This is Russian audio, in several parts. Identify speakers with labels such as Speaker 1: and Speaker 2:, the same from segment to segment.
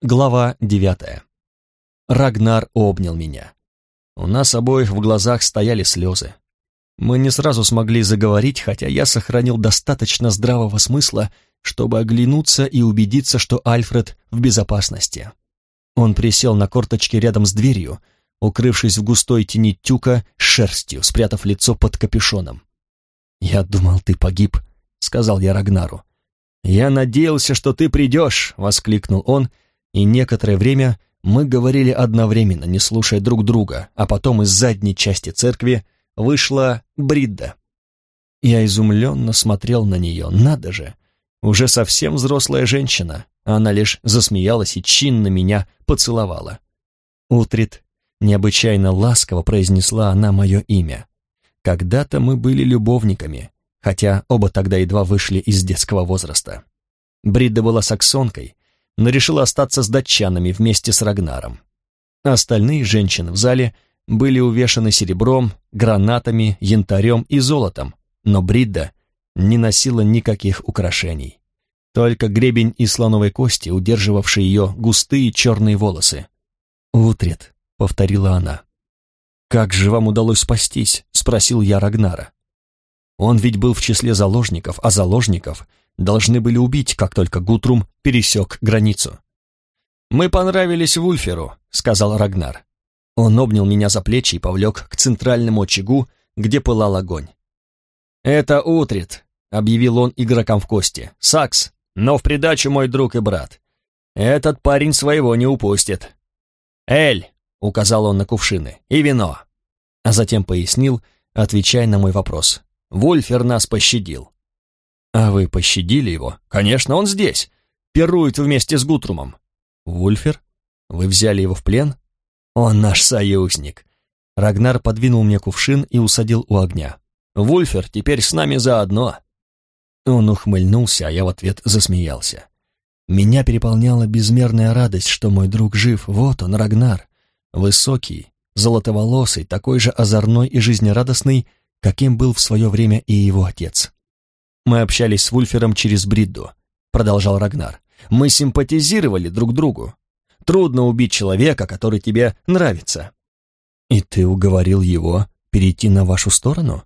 Speaker 1: Глава девятая. Рагнар обнял меня. У нас обоих в глазах стояли слезы. Мы не сразу смогли заговорить, хотя я сохранил достаточно здравого смысла, чтобы оглянуться и убедиться, что Альфред в безопасности. Он присел на корточки рядом с дверью, укрывшись в густой тени тюка шерстью, спрятав лицо под капюшоном. «Я думал, ты погиб», — сказал я Рагнару. «Я надеялся, что ты придешь», — воскликнул он, — и некоторое время мы говорили одновременно, не слушая друг друга, а потом из задней части церкви вышла Бридда. Я изумленно смотрел на нее, надо же, уже совсем взрослая женщина, она лишь засмеялась и чинно меня поцеловала. Утрит необычайно ласково произнесла она мое имя. Когда-то мы были любовниками, хотя оба тогда едва вышли из детского возраста. Бридда была саксонкой, но решила остаться с датчанами вместе с Рагнаром. Остальные женщины в зале были увешаны серебром, гранатами, янтарем и золотом, но Бридда не носила никаких украшений. Только гребень из слоновой кости, удерживавший ее густые черные волосы. «Утрет», — повторила она. «Как же вам удалось спастись?» — спросил я Рагнара. Он ведь был в числе заложников, а заложников должны были убить, как только Гутрум пересек границу. «Мы понравились Вульферу», — сказал Рагнар. Он обнял меня за плечи и повлек к центральному очагу, где пылал огонь. «Это Утрит», — объявил он игрокам в кости. «Сакс, но в придачу мой друг и брат. Этот парень своего не упустит». «Эль», — указал он на кувшины, — «и вино». А затем пояснил, отвечая на мой вопрос. «Вульфер нас пощадил. «А вы пощадили его?» «Конечно, он здесь. Пирует вместе с Гутрумом». «Вульфер? Вы взяли его в плен?» «Он наш союзник». Рагнар подвинул мне кувшин и усадил у огня. «Вульфер теперь с нами заодно». Он ухмыльнулся, а я в ответ засмеялся. Меня переполняла безмерная радость, что мой друг жив. Вот он, Рагнар. Высокий, золотоволосый, такой же озорной и жизнерадостный, каким был в свое время и его отец. Мы общались с Вульфером через Бридду, продолжал Рагнар. Мы симпатизировали друг другу. Трудно убить человека, который тебе нравится. И ты уговорил его перейти на вашу сторону?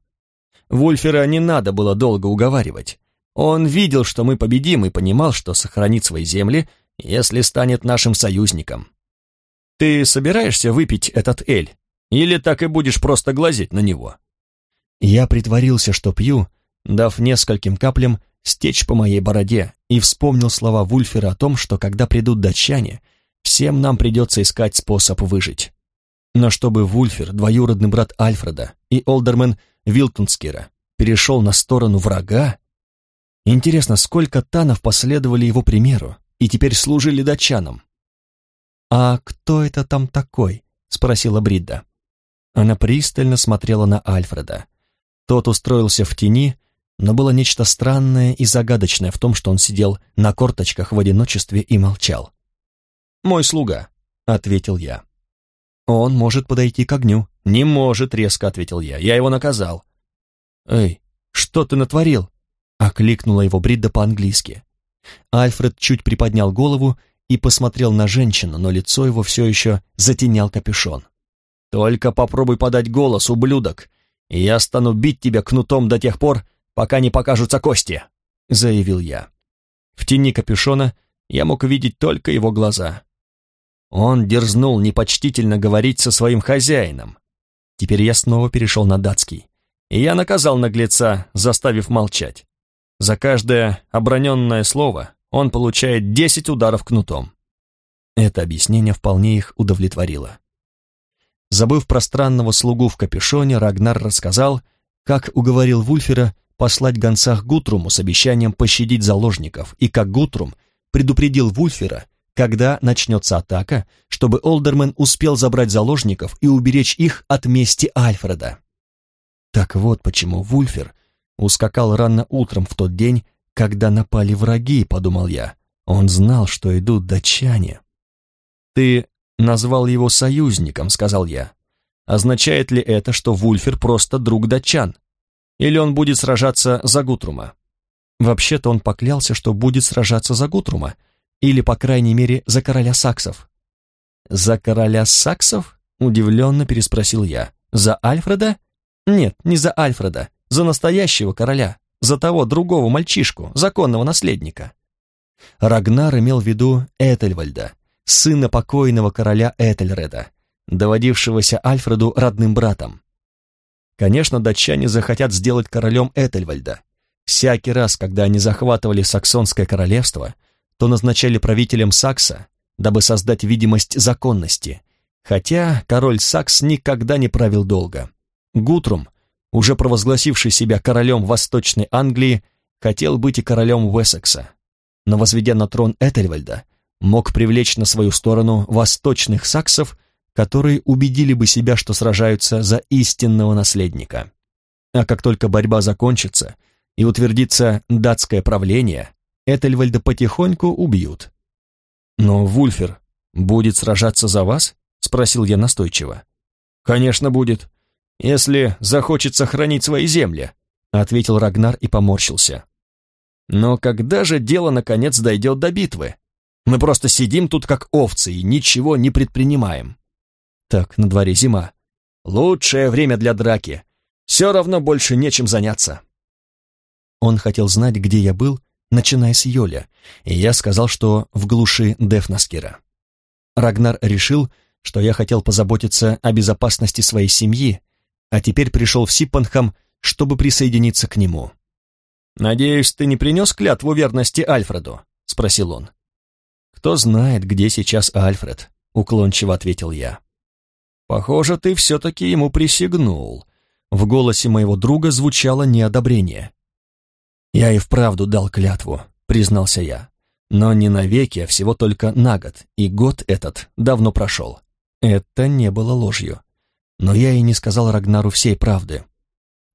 Speaker 1: Вульфера не надо было долго уговаривать. Он видел, что мы победим, и понимал, что сохранит свои земли, если станет нашим союзником. Ты собираешься выпить этот эль? Или так и будешь просто глазеть на него? Я притворился, что пью, дав нескольким каплям стечь по моей бороде, и вспомнил слова Вульфера о том, что когда придут датчане, всем нам придется искать способ выжить. Но чтобы Вульфер, двоюродный брат Альфреда, и Олдермен Вилтунскира перешел на сторону врага, интересно, сколько танов последовали его примеру и теперь служили датчанам. «А кто это там такой?» — спросила Бридда. Она пристально смотрела на Альфреда. Тот устроился в тени, но было нечто странное и загадочное в том, что он сидел на корточках в одиночестве и молчал. «Мой слуга», — ответил я. «Он может подойти к огню». «Не может», — резко ответил я. «Я его наказал». «Эй, что ты натворил?» — окликнула его Бридда по-английски. Альфред чуть приподнял голову и посмотрел на женщину, но лицо его все еще затенял капюшон. «Только попробуй подать голос, ублюдок, и я стану бить тебя кнутом до тех пор, пока не покажутся кости», — заявил я. В тени капюшона я мог видеть только его глаза. Он дерзнул непочтительно говорить со своим хозяином. Теперь я снова перешел на датский, и я наказал наглеца, заставив молчать. За каждое оброненное слово он получает десять ударов кнутом. Это объяснение вполне их удовлетворило. Забыв про странного слугу в капюшоне, Рагнар рассказал, как уговорил Вульфера послать гонца к Гутруму с обещанием пощадить заложников, и как Гутрум предупредил Вульфера, когда начнется атака, чтобы Олдермен успел забрать заложников и уберечь их от мести Альфреда. Так вот почему Вульфер ускакал рано утром в тот день, когда напали враги, подумал я. Он знал, что идут датчане. «Ты назвал его союзником», — сказал я. «Означает ли это, что Вульфер просто друг датчан? Или он будет сражаться за Гутрума? Вообще-то он поклялся, что будет сражаться за Гутрума, или, по крайней мере, за короля саксов. «За короля саксов?» — удивленно переспросил я. «За Альфреда?» «Нет, не за Альфреда, за настоящего короля, за того другого мальчишку, законного наследника». Рагнар имел в виду Этельвальда, сына покойного короля Этельреда, доводившегося Альфреду родным братом. Конечно, датчане захотят сделать королем Этельвальда. Всякий раз, когда они захватывали Саксонское королевство, то назначали правителем Сакса, дабы создать видимость законности, хотя король Сакс никогда не правил долго. Гутрум, уже провозгласивший себя королем Восточной Англии, хотел быть и королем Уэссекса, но, возведя на трон Этельвальда, мог привлечь на свою сторону восточных саксов, которые убедили бы себя, что сражаются за истинного наследника. А как только борьба закончится и утвердится датское правление, Этельвальда потихоньку убьют. «Но Вульфер будет сражаться за вас?» — спросил я настойчиво. «Конечно будет, если захочет сохранить свои земли», — ответил Рагнар и поморщился. «Но когда же дело наконец дойдет до битвы? Мы просто сидим тут как овцы и ничего не предпринимаем». «Так, на дворе зима. Лучшее время для драки. Все равно больше нечем заняться». Он хотел знать, где я был, начиная с Йоля, и я сказал, что в глуши Дефнаскира. Рагнар решил, что я хотел позаботиться о безопасности своей семьи, а теперь пришел в Сиппанхам, чтобы присоединиться к нему. «Надеюсь, ты не принес клятву верности Альфреду?» — спросил он. «Кто знает, где сейчас Альфред?» — уклончиво ответил я. «Похоже, ты все-таки ему присягнул». В голосе моего друга звучало неодобрение. «Я и вправду дал клятву», — признался я. «Но не навеки, а всего только на год, и год этот давно прошел». Это не было ложью. Но я и не сказал Рагнару всей правды.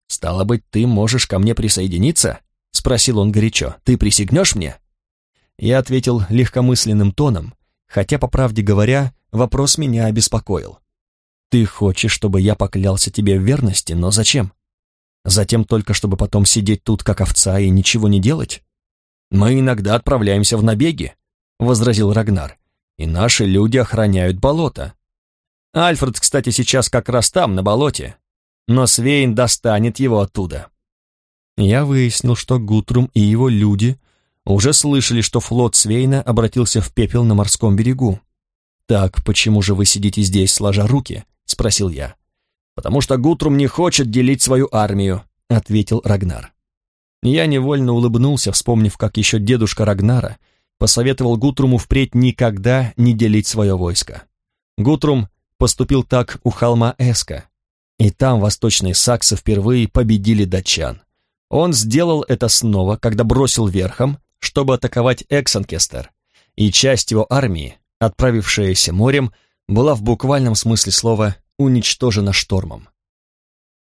Speaker 1: «Стало быть, ты можешь ко мне присоединиться?» — спросил он горячо. «Ты присягнешь мне?» Я ответил легкомысленным тоном, хотя, по правде говоря, вопрос меня обеспокоил. «Ты хочешь, чтобы я поклялся тебе в верности, но зачем? Затем только, чтобы потом сидеть тут, как овца, и ничего не делать? Мы иногда отправляемся в набеги, — возразил Рагнар, — и наши люди охраняют болото. Альфред, кстати, сейчас как раз там, на болоте, но Свейн достанет его оттуда. Я выяснил, что Гутрум и его люди уже слышали, что флот Свейна обратился в пепел на морском берегу. «Так почему же вы сидите здесь, сложа руки?» — спросил я потому что Гутрум не хочет делить свою армию», — ответил Рагнар. Я невольно улыбнулся, вспомнив, как еще дедушка Рагнара посоветовал Гутруму впредь никогда не делить свое войско. Гутрум поступил так у холма Эска, и там восточные саксы впервые победили датчан. Он сделал это снова, когда бросил верхом, чтобы атаковать Эксанкестер, и часть его армии, отправившаяся морем, была в буквальном смысле слова уничтожена штормом.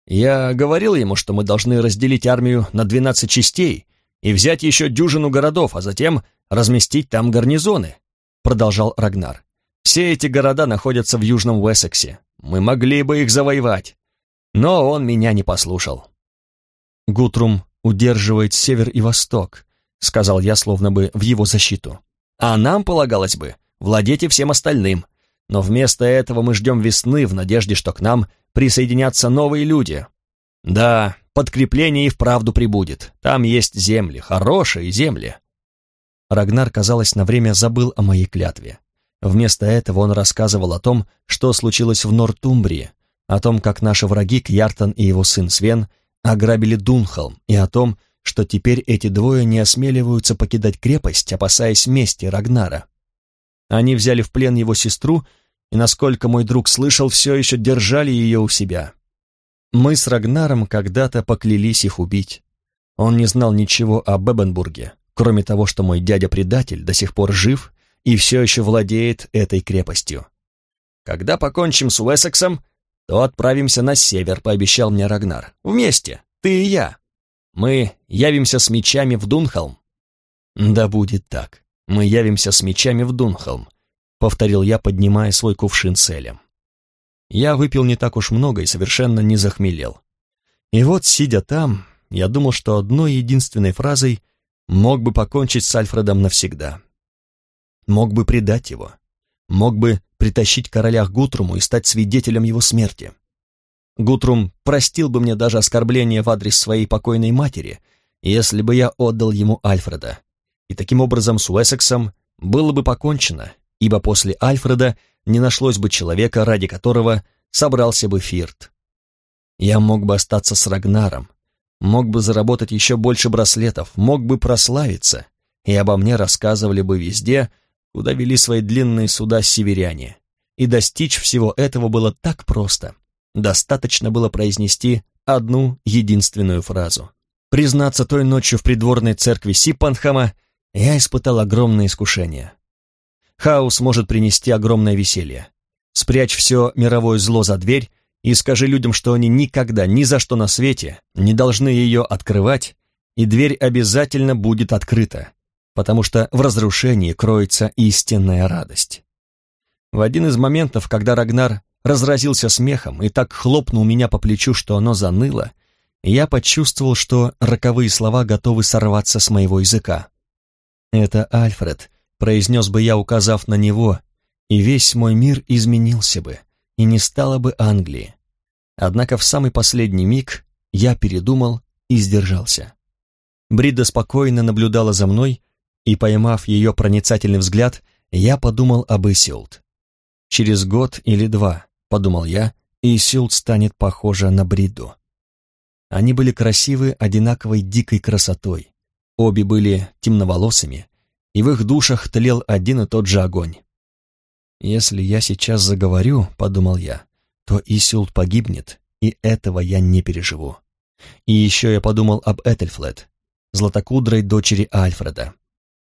Speaker 1: Я говорил ему, что мы должны разделить армию на 12 частей и взять еще дюжину городов, а затем разместить там гарнизоны, продолжал Рагнар. Все эти города находятся в Южном Уэссексе. Мы могли бы их завоевать. Но он меня не послушал. Гутрум удерживает север и восток, сказал я, словно бы в его защиту. А нам полагалось бы владеть и всем остальным. Но вместо этого мы ждем весны в надежде, что к нам присоединятся новые люди. Да, подкрепление и вправду прибудет. Там есть земли, хорошие земли. Рагнар, казалось, на время забыл о моей клятве. Вместо этого он рассказывал о том, что случилось в Нортумбрии, о том, как наши враги Кьяртан и его сын Свен ограбили Дунхолм, и о том, что теперь эти двое не осмеливаются покидать крепость, опасаясь мести Рагнара. Они взяли в плен его сестру и, насколько мой друг слышал, все еще держали ее у себя. Мы с Рагнаром когда-то поклялись их убить. Он не знал ничего о Бебенбурге, кроме того, что мой дядя-предатель до сих пор жив и все еще владеет этой крепостью. «Когда покончим с Уэссексом, то отправимся на север», — пообещал мне Рагнар. «Вместе, ты и я. Мы явимся с мечами в Дунхолм». «Да будет так. «Мы явимся с мечами в Дунхолм», — повторил я, поднимая свой кувшин с Элем. Я выпил не так уж много и совершенно не захмелел. И вот, сидя там, я думал, что одной единственной фразой мог бы покончить с Альфредом навсегда. мог бы предать его, мог бы притащить короля к Гутруму и стать свидетелем его смерти. Гутрум простил бы мне даже оскорбление в адрес своей покойной матери, если бы я отдал ему Альфреда. И таким образом с Уэссексом было бы покончено, ибо после Альфреда не нашлось бы человека, ради которого собрался бы Фирт. Я мог бы остаться с Рагнаром, мог бы заработать еще больше браслетов, мог бы прославиться, и обо мне рассказывали бы везде, куда вели свои длинные суда северяне. И достичь всего этого было так просто. Достаточно было произнести одну единственную фразу. Признаться, той ночью в придворной церкви Сипанхама я испытал огромное искушение. Хаос может принести огромное веселье. Спрячь все мировое зло за дверь и скажи людям, что они никогда, ни за что на свете не должны ее открывать, и дверь обязательно будет открыта, потому что в разрушении кроется истинная радость. В один из моментов, когда Рагнар разразился смехом и так хлопнул меня по плечу, что оно заныло, я почувствовал, что роковые слова готовы сорваться с моего языка. «Это Альфред», — произнес бы я, указав на него, и весь мой мир изменился бы, и не стало бы Англии. Однако в самый последний миг я передумал и сдержался. Брида спокойно наблюдала за мной, и, поймав ее проницательный взгляд, я подумал об Исилд. Через год или два подумал я, и Силд станет похожа на Бриду. Они были красивы одинаковой дикой красотой. Обе были темноволосыми, и в их душах тлел один и тот же огонь. «Если я сейчас заговорю, — подумал я, — то Исилд погибнет, и этого я не переживу. И еще я подумал об Этельфлет, златокудрой дочери Альфреда.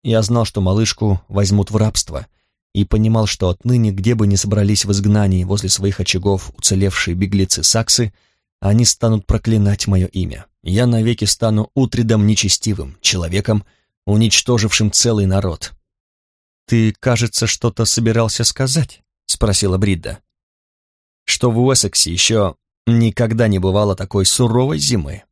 Speaker 1: Я знал, что малышку возьмут в рабство, и понимал, что отныне, где бы ни собрались в изгнании возле своих очагов уцелевшие беглецы-саксы, они станут проклинать мое имя. Я навеки стану утридом нечестивым, человеком, уничтожившим целый народ. «Ты, кажется, что-то собирался сказать?» — спросила Бридда. «Что в Уэссексе еще никогда не бывало такой суровой зимы».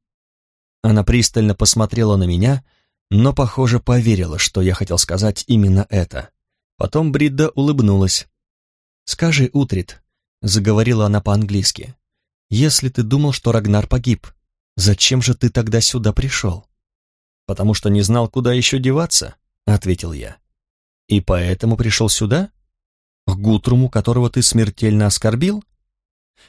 Speaker 1: Она пристально посмотрела на меня, но, похоже, поверила, что я хотел сказать именно это. Потом Бридда улыбнулась. «Скажи, Утрит», — заговорила она по-английски, «если ты думал, что Рагнар погиб, зачем же ты тогда сюда пришел?» «Потому что не знал, куда еще деваться», — ответил я. «И поэтому пришел сюда? К Гутруму, которого ты смертельно оскорбил?»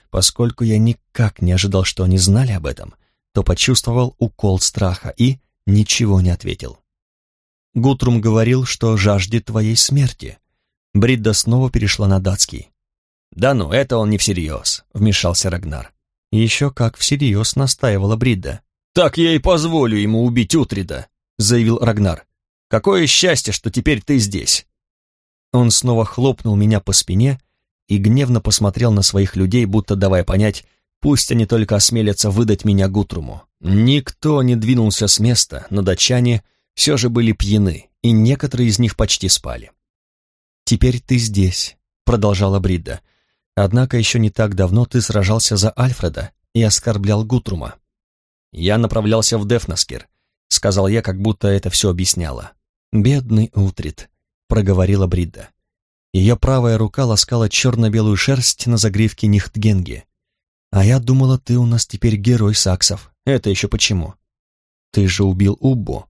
Speaker 1: Поскольку я никак не ожидал, что они знали об этом, то почувствовал укол страха и ничего не ответил. Гутрум говорил, что жаждет твоей смерти. Бридда снова перешла на датский. «Да ну, это он не всерьез», — вмешался Рагнар. «Еще как всерьез настаивала Бридда». «Так я и позволю ему убить Утрида», — заявил Рагнар. «Какое счастье, что теперь ты здесь». Он снова хлопнул меня по спине и гневно посмотрел на своих людей, будто давая понять, пусть они только осмелятся выдать меня Гутруму. Никто не двинулся с места, но датчане — все же были пьяны, и некоторые из них почти спали. «Теперь ты здесь», — продолжала Бридда. «Однако еще не так давно ты сражался за Альфреда и оскорблял Гутрума». «Я направлялся в Дефнаскер», — сказал я, как будто это все объясняло. «Бедный Утрит», — проговорила Бридда. Ее правая рука ласкала черно-белую шерсть на загривке Нихтгенги. «А я думала, ты у нас теперь герой саксов. Это еще почему?» «Ты же убил Уббу»,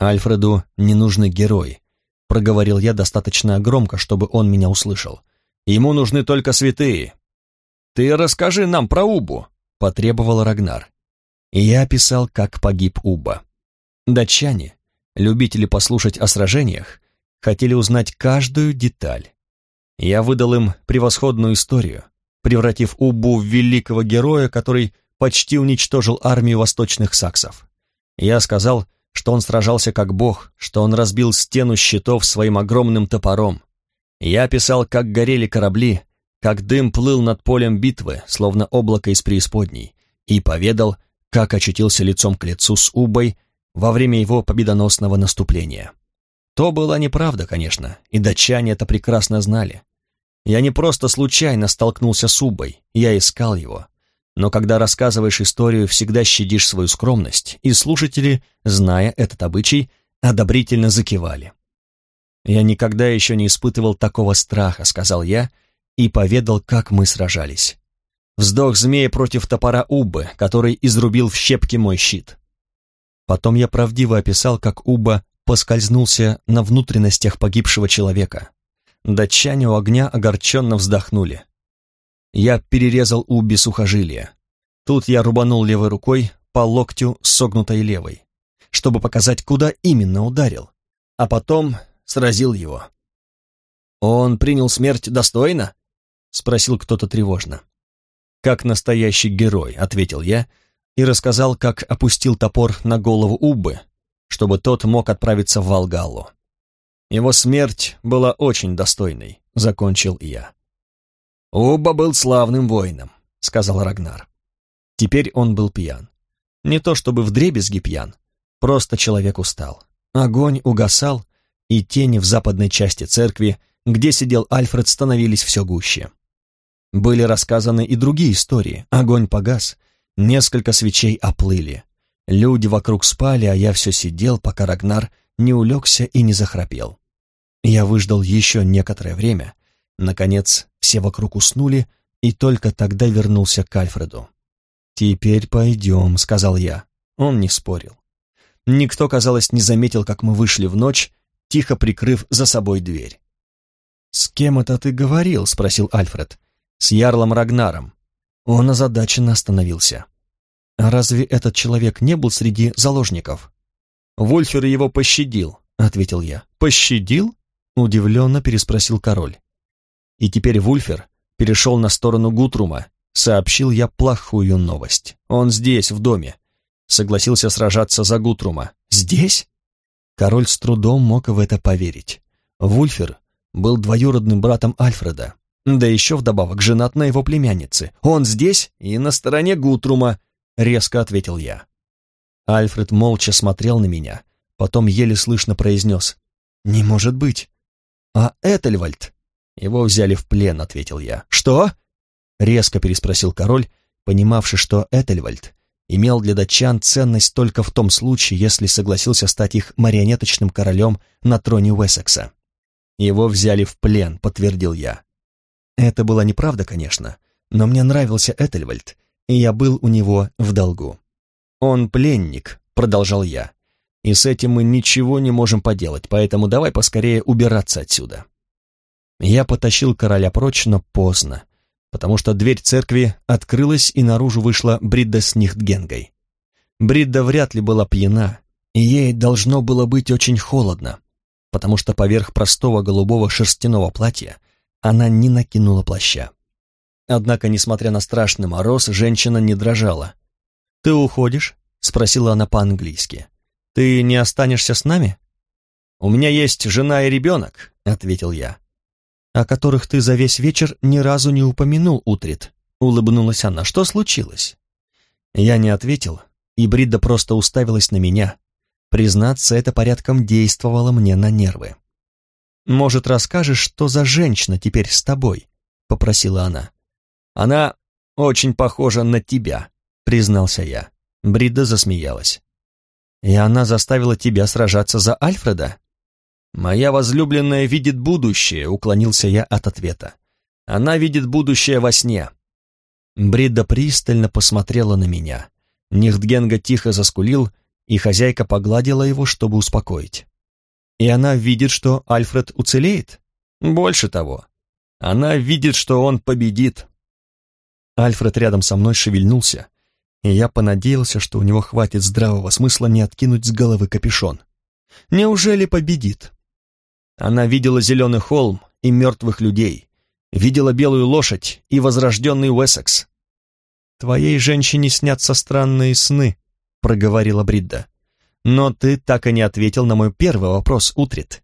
Speaker 1: «Альфреду не нужны герои», — проговорил я достаточно громко, чтобы он меня услышал. «Ему нужны только святые». «Ты расскажи нам про Убу», — потребовал Рагнар. И я описал, как погиб Уба. Датчане, любители послушать о сражениях, хотели узнать каждую деталь. Я выдал им превосходную историю, превратив Убу в великого героя, который почти уничтожил армию восточных саксов. Я сказал, что он сражался как бог, что он разбил стену щитов своим огромным топором. Я писал, как горели корабли, как дым плыл над полем битвы, словно облако из преисподней, и поведал, как очутился лицом к лицу с Убой во время его победоносного наступления. То была неправда, конечно, и датчане это прекрасно знали. Я не просто случайно столкнулся с Убой, я искал его, но когда рассказываешь историю, всегда щадишь свою скромность, и слушатели, зная этот обычай, одобрительно закивали. «Я никогда еще не испытывал такого страха», — сказал я и поведал, как мы сражались. Вздох змея против топора Уббы, который изрубил в щепки мой щит. Потом я правдиво описал, как Убба поскользнулся на внутренностях погибшего человека. Датчане у огня огорченно вздохнули. Я перерезал Убби сухожилия. Тут я рубанул левой рукой по локтю согнутой левой, чтобы показать, куда именно ударил, а потом сразил его. «Он принял смерть достойно?» — спросил кто-то тревожно. «Как настоящий герой», — ответил я и рассказал, как опустил топор на голову Уббы, чтобы тот мог отправиться в Волгаллу. Его смерть была очень достойной, — закончил я. «Убба был славным воином», — сказал Рагнар. Теперь он был пьян. Не то чтобы вдребезги пьян, просто человек устал. Огонь угасал, и тени в западной части церкви, где сидел Альфред, становились все гуще. Были рассказаны и другие истории. Огонь погас, несколько свечей оплыли. Люди вокруг спали, а я все сидел, пока Рагнар не улегся и не захрапел. Я выждал еще некоторое время. Наконец, все вокруг уснули, и только тогда вернулся к Альфреду. «Теперь пойдем», — сказал я. Он не спорил. Никто, казалось, не заметил, как мы вышли в ночь, тихо прикрыв за собой дверь. «С кем это ты говорил?» — спросил Альфред с Ярлом Рагнаром. Он озадаченно остановился. «А разве этот человек не был среди заложников?» «Вольфер его пощадил», — ответил я. «Пощадил?» — удивленно переспросил король. И теперь Вульфер перешел на сторону Гутрума, сообщил я плохую новость. Он здесь, в доме. Согласился сражаться за Гутрума. «Здесь?» Король с трудом мог в это поверить. Вульфер был двоюродным братом Альфреда, да еще вдобавок женат на его племяннице. Он здесь и на стороне Гутрума, резко ответил я. Альфред молча смотрел на меня, потом еле слышно произнес. «Не может быть!» «А Этельвальд?» «Его взяли в плен», — ответил я. «Что?» — резко переспросил король, понимавший, что Этельвальд имел для датчан ценность только в том случае, если согласился стать их марионеточным королем на троне Уэссекса. «Его взяли в плен», — подтвердил я. Это была неправда, конечно, но мне нравился Этельвальд, и я был у него в долгу. «Он пленник», — продолжал я, — «и с этим мы ничего не можем поделать, поэтому давай поскорее убираться отсюда». Я потащил короля прочь, но поздно, потому что дверь церкви открылась, и наружу вышла Бридда с Нихтгенгой. Бридда вряд ли была пьяна, и ей должно было быть очень холодно, потому что поверх простого голубого шерстяного платья она не накинула плаща. Однако, несмотря на страшный мороз, женщина не дрожала. «Ты уходишь?» — спросила она по-английски. «Ты не останешься с нами?» «У меня есть жена и ребенок», — ответил я. «О которых ты за весь вечер ни разу не упомянул, Утрит», — улыбнулась она. «Что случилось?» Я не ответил, и Бридда просто уставилась на меня. Признаться, это порядком действовало мне на нервы. «Может, расскажешь, что за женщина теперь с тобой?» — попросила она. «Она очень похожа на тебя», — признался я. Брида засмеялась. «И она заставила тебя сражаться за Альфреда?» «Моя возлюбленная видит будущее», — уклонился я от ответа. «Она видит будущее во сне». Брида пристально посмотрела на меня. Нихтгенга тихо заскулил, и хозяйка погладила его, чтобы успокоить. И она видит, что Альфред уцелеет? Больше того, она видит, что он победит. Альфред рядом со мной шевельнулся, и я понадеялся, что у него хватит здравого смысла не откинуть с головы капюшон. Неужели победит? Она видела зеленый холм и мертвых людей, видела белую лошадь и возрожденный Уэссекс. «Твоей женщине снятся странные сны», — проговорила Бридда. Но ты так и не ответил на мой первый вопрос, Утрит.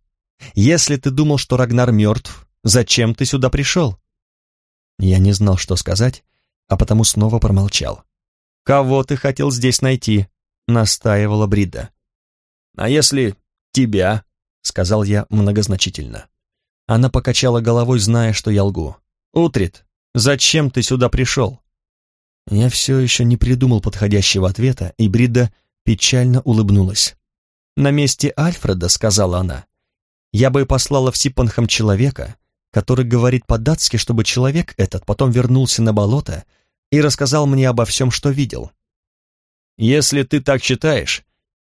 Speaker 1: Если ты думал, что Рагнар мертв, зачем ты сюда пришел? Я не знал, что сказать, а потому снова промолчал. «Кого ты хотел здесь найти?» — настаивала Брида. «А если тебя?» — сказал я многозначительно. Она покачала головой, зная, что я лгу. «Утрит, зачем ты сюда пришел?» Я все еще не придумал подходящего ответа, и Брида печально улыбнулась. «На месте Альфреда», — сказала она, — я бы послала в Сипанхам человека, который говорит по-датски, чтобы человек этот потом вернулся на болото и рассказал мне обо всем, что видел. Если ты так считаешь,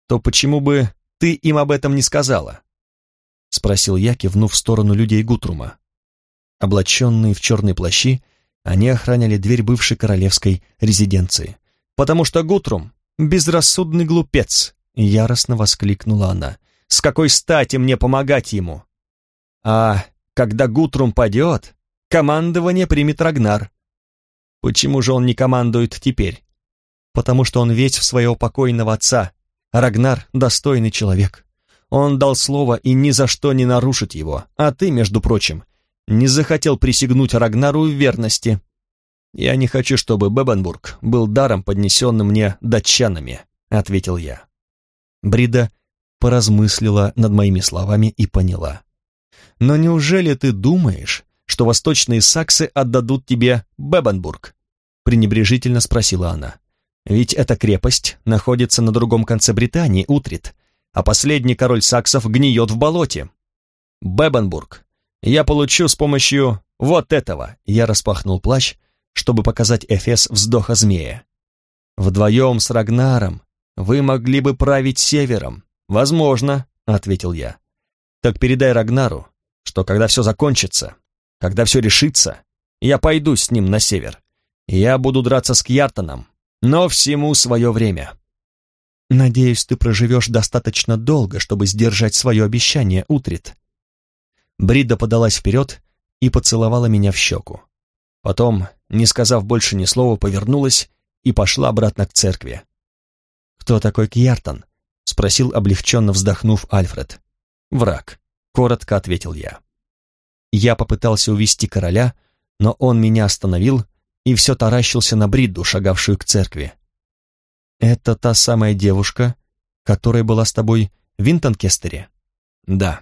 Speaker 1: то почему бы ты им об этом не сказала? Спросил я, кивнув в сторону людей Гутрума. Облаченные в черные плащи, они охраняли дверь бывшей королевской резиденции. «Потому что Гутрум — безрассудный глупец!» — яростно воскликнула она. «С какой стати мне помогать ему?» «А когда Гутрум падет, командование примет Рагнар». «Почему же он не командует теперь?» «Потому что он весь в своего покойного отца. Рагнар — достойный человек. Он дал слово и ни за что не нарушит его, а ты, между прочим, не захотел присягнуть Рагнару в верности. Я не хочу, чтобы Бебенбург был даром, поднесенным мне датчанами, ответил я. Брида поразмыслила над моими словами и поняла. Но неужели ты думаешь, что восточные саксы отдадут тебе Бебенбург? пренебрежительно спросила она. Ведь эта крепость находится на другом конце Британии, Утрит, а последний король саксов гниет в болоте. Бебенбург я получу с помощью вот этого. Я распахнул плащ, чтобы показать Эфес вздоха змея. Вдвоем с Рагнаром вы могли бы править севером. Возможно, ответил я. Так передай Рагнару, что когда все закончится, когда все решится, я пойду с ним на север. Я буду драться с Кьяртоном, но всему свое время. Надеюсь, ты проживешь достаточно долго, чтобы сдержать свое обещание, Утрит, Брида подалась вперед и поцеловала меня в щеку. Потом, не сказав больше ни слова, повернулась и пошла обратно к церкви. «Кто такой Кьяртон?» — спросил, облегченно вздохнув Альфред. «Враг», — коротко ответил я. Я попытался увести короля, но он меня остановил и все таращился на Бридду, шагавшую к церкви. «Это та самая девушка, которая была с тобой в Винтонкестере?» «Да»,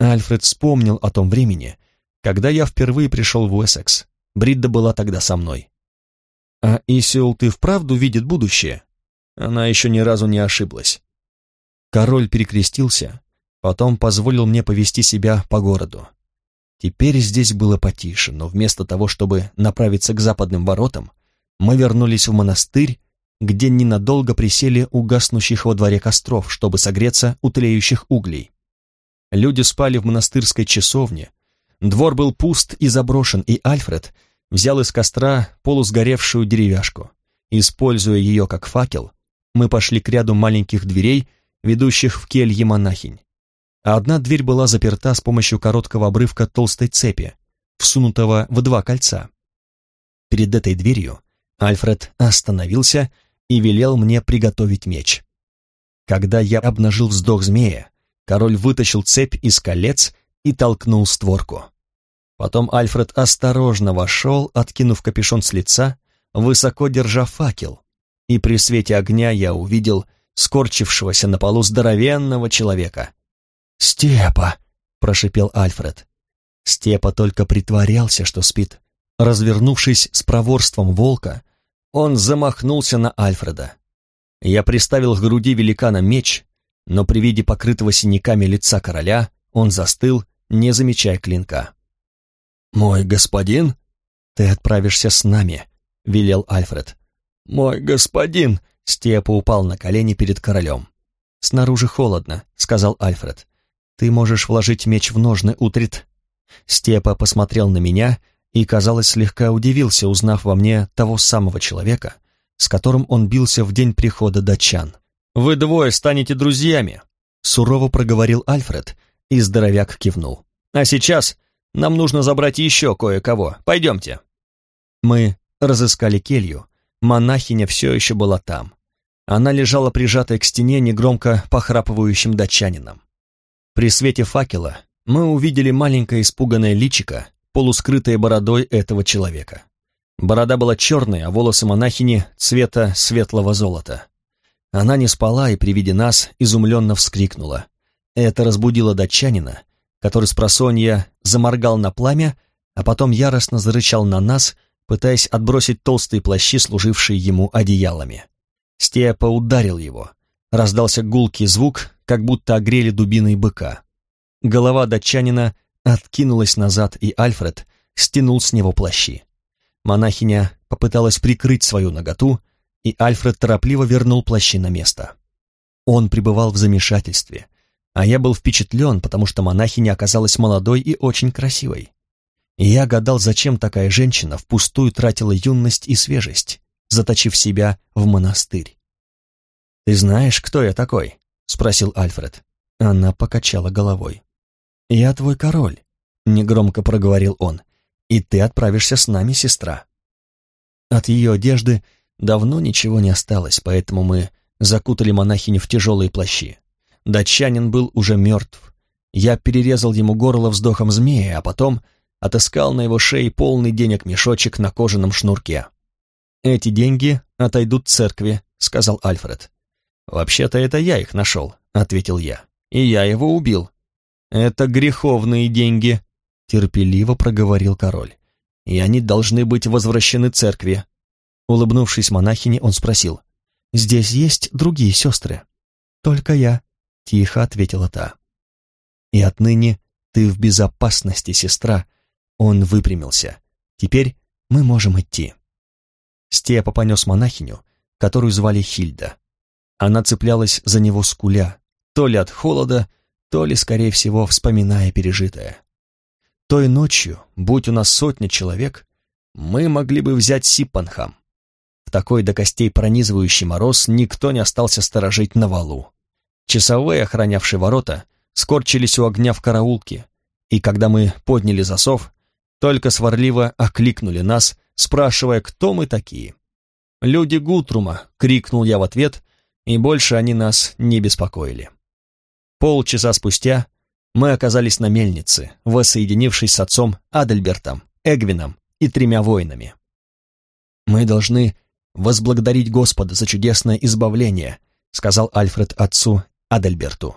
Speaker 1: Альфред вспомнил о том времени, когда я впервые пришел в Уэссекс. Бридда была тогда со мной. «А Исиул ты вправду видит будущее?» Она еще ни разу не ошиблась. Король перекрестился, потом позволил мне повести себя по городу. Теперь здесь было потише, но вместо того, чтобы направиться к западным воротам, мы вернулись в монастырь, где ненадолго присели у гаснущих во дворе костров, чтобы согреться у тлеющих углей. Люди спали в монастырской часовне. Двор был пуст и заброшен, и Альфред взял из костра полусгоревшую деревяшку. Используя ее как факел, мы пошли к ряду маленьких дверей, ведущих в келье монахинь. Одна дверь была заперта с помощью короткого обрывка толстой цепи, всунутого в два кольца. Перед этой дверью Альфред остановился и велел мне приготовить меч. Когда я обнажил вздох змея, Король вытащил цепь из колец и толкнул створку. Потом Альфред осторожно вошел, откинув капюшон с лица, высоко держа факел, и при свете огня я увидел скорчившегося на полу здоровенного человека. «Степа!» — прошипел Альфред. Степа только притворялся, что спит. Развернувшись с проворством волка, он замахнулся на Альфреда. Я приставил к груди великана меч, но при виде покрытого синяками лица короля он застыл, не замечая клинка. «Мой господин?» «Ты отправишься с нами», — велел Альфред. «Мой господин!» — Степа упал на колени перед королем. «Снаружи холодно», — сказал Альфред. «Ты можешь вложить меч в ножны, Утрит». Степа посмотрел на меня и, казалось, слегка удивился, узнав во мне того самого человека, с которым он бился в день прихода датчан. «Вы двое станете друзьями», — сурово проговорил Альфред, и здоровяк кивнул. «А сейчас нам нужно забрать еще кое-кого. Пойдемте». Мы разыскали келью. Монахиня все еще была там. Она лежала прижатая к стене негромко похрапывающим датчанином. При свете факела мы увидели маленькое испуганное личико, полускрытое бородой этого человека. Борода была черная, а волосы монахини цвета светлого золота. Она не спала и при виде нас изумленно вскрикнула. Это разбудило датчанина, который с просонья заморгал на пламя, а потом яростно зарычал на нас, пытаясь отбросить толстые плащи, служившие ему одеялами. Степа ударил его. Раздался гулкий звук, как будто огрели дубиной быка. Голова датчанина откинулась назад, и Альфред стянул с него плащи. Монахиня попыталась прикрыть свою наготу, и Альфред торопливо вернул плащи на место. Он пребывал в замешательстве, а я был впечатлен, потому что монахиня оказалась молодой и очень красивой. И я гадал, зачем такая женщина впустую тратила юность и свежесть, заточив себя в монастырь. «Ты знаешь, кто я такой?» — спросил Альфред. Она покачала головой. «Я твой король», — негромко проговорил он, — «и ты отправишься с нами, сестра». От ее одежды давно ничего не осталось, поэтому мы закутали монахиню в тяжелые плащи. Датчанин был уже мертв. Я перерезал ему горло вздохом змея, а потом отыскал на его шее полный денег мешочек на кожаном шнурке. «Эти деньги отойдут церкви», — сказал Альфред. «Вообще-то это я их нашел», — ответил я. «И я его убил». «Это греховные деньги», — терпеливо проговорил король. «И они должны быть возвращены церкви». Улыбнувшись монахине, он спросил. «Здесь есть другие сестры?» «Только я», — тихо ответила та. «И отныне ты в безопасности, сестра», — он выпрямился. «Теперь мы можем идти». Степа понес монахиню, которую звали Хильда. Она цеплялась за него скуля, то ли от холода, то ли, скорее всего, вспоминая пережитое. Той ночью, будь у нас сотня человек, мы могли бы взять Сиппанхам. В такой до костей пронизывающий мороз никто не остался сторожить на валу. Часовые, охранявшие ворота, скорчились у огня в караулке, и когда мы подняли засов, только сварливо окликнули нас, спрашивая, кто мы такие. «Люди Гутрума!» — крикнул я в ответ, и больше они нас не беспокоили. Полчаса спустя мы оказались на мельнице, воссоединившись с отцом Адельбертом, Эгвином и тремя воинами. «Мы должны возблагодарить Господа за чудесное избавление», сказал Альфред отцу Адельберту,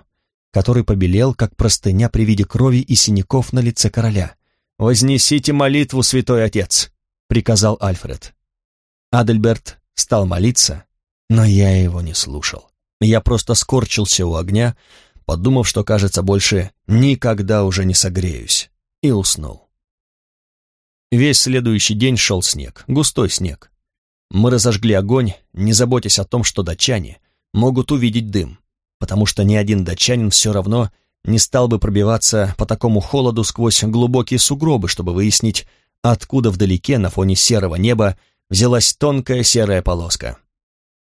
Speaker 1: который побелел, как простыня при виде крови и синяков на лице короля. «Вознесите молитву, святой отец», — приказал Альфред. Адельберт стал молиться, но я его не слушал. Я просто скорчился у огня, подумав, что, кажется, больше никогда уже не согреюсь, и уснул. Весь следующий день шел снег, густой снег. Мы разожгли огонь, не заботясь о том, что датчане могут увидеть дым, потому что ни один датчанин все равно не стал бы пробиваться по такому холоду сквозь глубокие сугробы, чтобы выяснить, откуда вдалеке на фоне серого неба взялась тонкая серая полоска.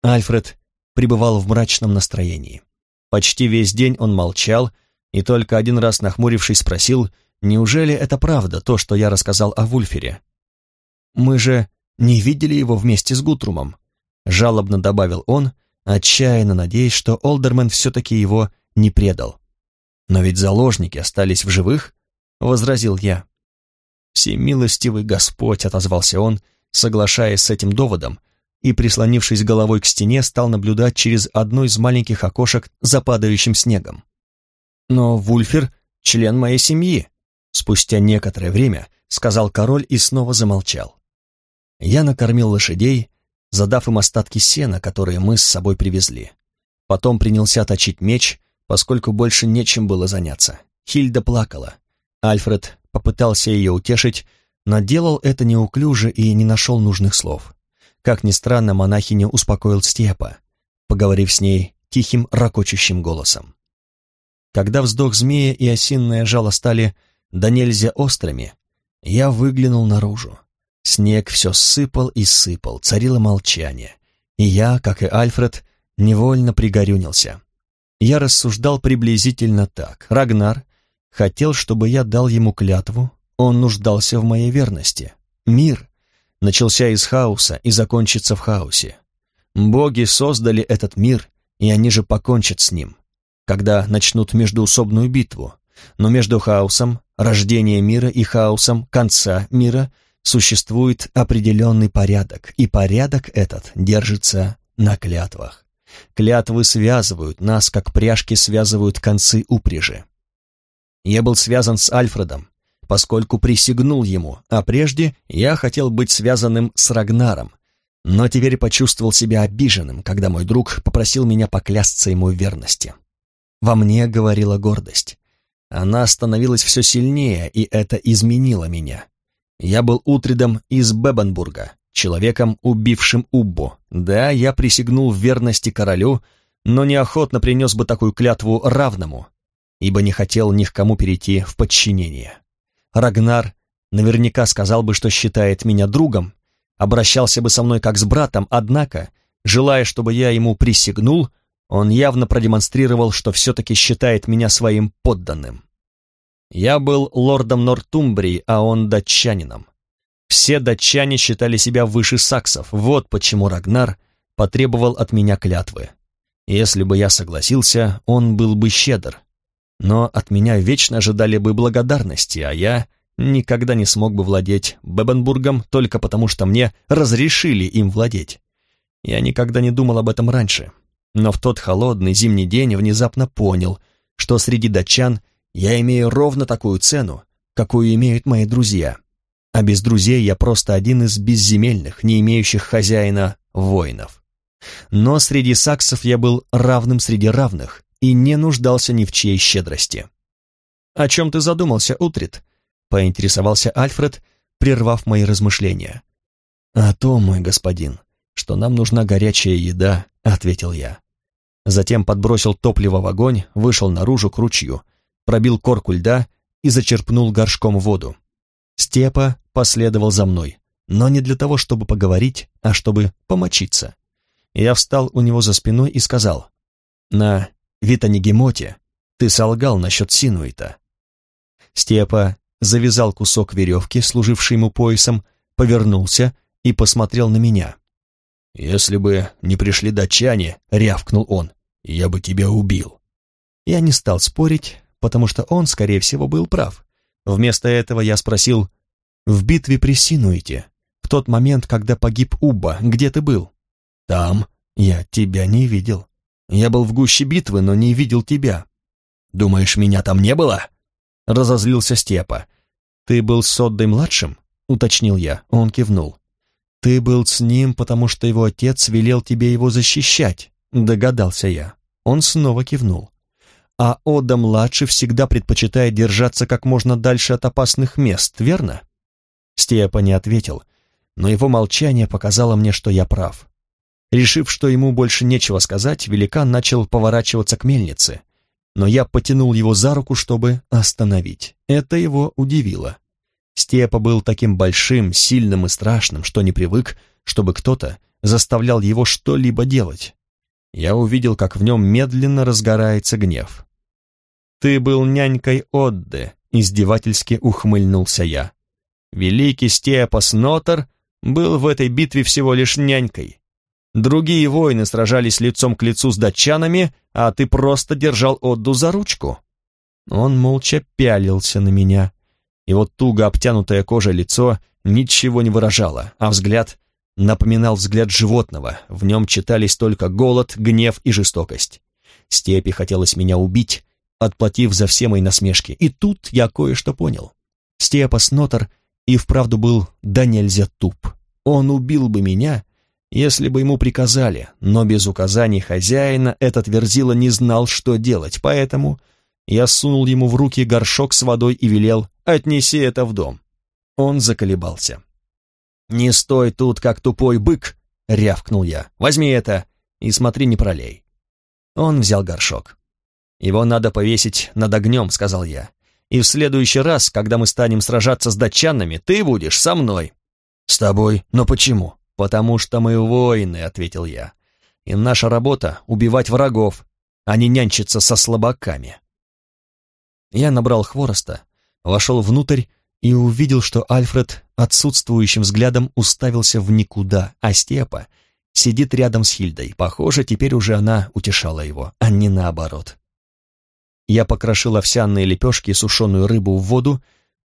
Speaker 1: Альфред пребывал в мрачном настроении. Почти весь день он молчал и только один раз нахмурившись спросил, неужели это правда, то, что я рассказал о Вульфере? «Мы же не видели его вместе с Гутрумом», — жалобно добавил он, отчаянно надеясь, что Олдермен все-таки его не предал. «Но ведь заложники остались в живых», — возразил я. «Всемилостивый Господь», — отозвался он, соглашаясь с этим доводом, и, прислонившись головой к стене, стал наблюдать через одно из маленьких окошек за падающим снегом. «Но Вульфер — член моей семьи», — спустя некоторое время сказал король и снова замолчал. Я накормил лошадей, задав им остатки сена, которые мы с собой привезли. Потом принялся точить меч, поскольку больше нечем было заняться. Хильда плакала. Альфред попытался ее утешить, но делал это неуклюже и не нашел нужных слов. Как ни странно, монахиню успокоил Степа, поговорив с ней тихим, ракочущим голосом. Когда вздох змея и осинное жало стали до нельзя острыми, я выглянул наружу. Снег все сыпал и сыпал, царило молчание, и я, как и Альфред, невольно пригорюнился. Я рассуждал приблизительно так. Рагнар хотел, чтобы я дал ему клятву, он нуждался в моей верности. Мир начался из хаоса и закончится в хаосе. Боги создали этот мир, и они же покончат с ним, когда начнут междуусобную битву. Но между хаосом, рождения мира и хаосом, конца мира, существует определенный порядок, и порядок этот держится на клятвах. Клятвы связывают нас, как пряжки связывают концы упряжи. Я был связан с Альфредом, поскольку присягнул ему, а прежде я хотел быть связанным с Рагнаром, но теперь почувствовал себя обиженным, когда мой друг попросил меня поклясться ему в верности. Во мне говорила гордость. Она становилась все сильнее, и это изменило меня. Я был Утридом из Бебенбурга, человеком, убившим Уббо. Да, я присягнул в верности королю, но неохотно принес бы такую клятву равному, ибо не хотел ни к кому перейти в подчинение. Рагнар наверняка сказал бы, что считает меня другом, обращался бы со мной как с братом, однако, желая, чтобы я ему присягнул, он явно продемонстрировал, что все-таки считает меня своим подданным. Я был лордом Нортумбрии, а он датчанином. Все датчане считали себя выше саксов, вот почему Рагнар потребовал от меня клятвы. Если бы я согласился, он был бы щедр. Но от меня вечно ожидали бы благодарности, а я никогда не смог бы владеть Бебенбургом только потому, что мне разрешили им владеть. Я никогда не думал об этом раньше, но в тот холодный зимний день внезапно понял, что среди датчан я имею ровно такую цену, какую имеют мои друзья. А без друзей я просто один из безземельных, не имеющих хозяина воинов. Но среди саксов я был равным среди равных и не нуждался ни в чьей щедрости. «О чем ты задумался, Утрит?» — поинтересовался Альфред, прервав мои размышления. «О том, мой господин, что нам нужна горячая еда», — ответил я. Затем подбросил топливо в огонь, вышел наружу к ручью, пробил корку льда и зачерпнул горшком воду. Степа последовал за мной, но не для того, чтобы поговорить, а чтобы помочиться. Я встал у него за спиной и сказал, «На Витанигемоте ты солгал насчет Синуита». Степа завязал кусок веревки, служивший ему поясом, повернулся и посмотрел на меня. «Если бы не пришли датчане», — рявкнул он, — «я бы тебя убил». Я не стал спорить, потому что он, скорее всего, был прав. Вместо этого я спросил, «В битве при Синуите, в тот момент, когда погиб Убба, где ты был?» «Там. Я тебя не видел. Я был в гуще битвы, но не видел тебя». «Думаешь, меня там не было?» Разозлился Степа. «Ты был с Отдой-младшим?» — уточнил я. Он кивнул. «Ты был с ним, потому что его отец велел тебе его защищать», — догадался я. Он снова кивнул. «А Ода-младший всегда предпочитает держаться как можно дальше от опасных мест, верно?» Степа не ответил, но его молчание показало мне, что я прав. Решив, что ему больше нечего сказать, великан начал поворачиваться к мельнице, но я потянул его за руку, чтобы остановить. Это его удивило. Степа был таким большим, сильным и страшным, что не привык, чтобы кто-то заставлял его что-либо делать. Я увидел, как в нем медленно разгорается гнев. «Ты был нянькой Отде», — издевательски ухмыльнулся я. Великий Степа Снотер был в этой битве всего лишь нянькой. Другие воины сражались лицом к лицу с датчанами, а ты просто держал Отду за ручку. Он молча пялился на меня. Его туго обтянутое кожей лицо ничего не выражало, а взгляд напоминал взгляд животного, в нем читались только голод, гнев и жестокость. Степи хотелось меня убить, отплатив за все мои насмешки, и тут я кое-что понял. Степа Снотер и вправду был да нельзя туп. Он убил бы меня, если бы ему приказали, но без указаний хозяина этот верзила не знал, что делать, поэтому я сунул ему в руки горшок с водой и велел «отнеси это в дом». Он заколебался. «Не стой тут, как тупой бык!» — рявкнул я. «Возьми это и смотри, не пролей». Он взял горшок. «Его надо повесить над огнем», — сказал я. «И в следующий раз, когда мы станем сражаться с датчанами, ты будешь со мной». «С тобой? Но почему?» «Потому что мы воины», — ответил я. «И наша работа — убивать врагов, а не нянчиться со слабаками». Я набрал хвороста, вошел внутрь и увидел, что Альфред отсутствующим взглядом уставился в никуда, а Степа сидит рядом с Хильдой. Похоже, теперь уже она утешала его, а не наоборот. Я покрошил овсяные лепешки и сушеную рыбу в воду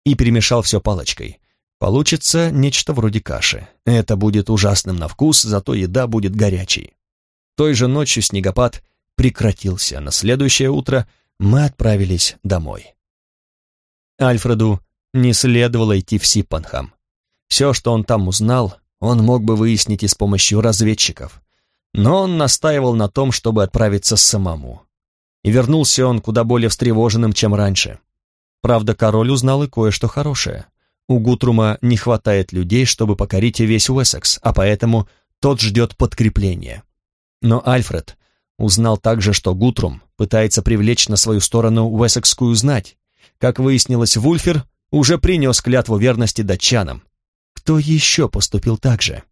Speaker 1: и перемешал все палочкой. Получится нечто вроде каши. Это будет ужасным на вкус, зато еда будет горячей. Той же ночью снегопад прекратился. На следующее утро мы отправились домой. Альфреду не следовало идти в Сиппанхам. Все, что он там узнал, он мог бы выяснить и с помощью разведчиков. Но он настаивал на том, чтобы отправиться самому. И вернулся он куда более встревоженным, чем раньше. Правда, король узнал и кое-что хорошее. У Гутрума не хватает людей, чтобы покорить весь Уэссекс, а поэтому тот ждет подкрепления. Но Альфред узнал также, что Гутрум пытается привлечь на свою сторону уэссекскую знать. Как выяснилось, Вульфер уже принес клятву верности датчанам. Кто еще поступил так же?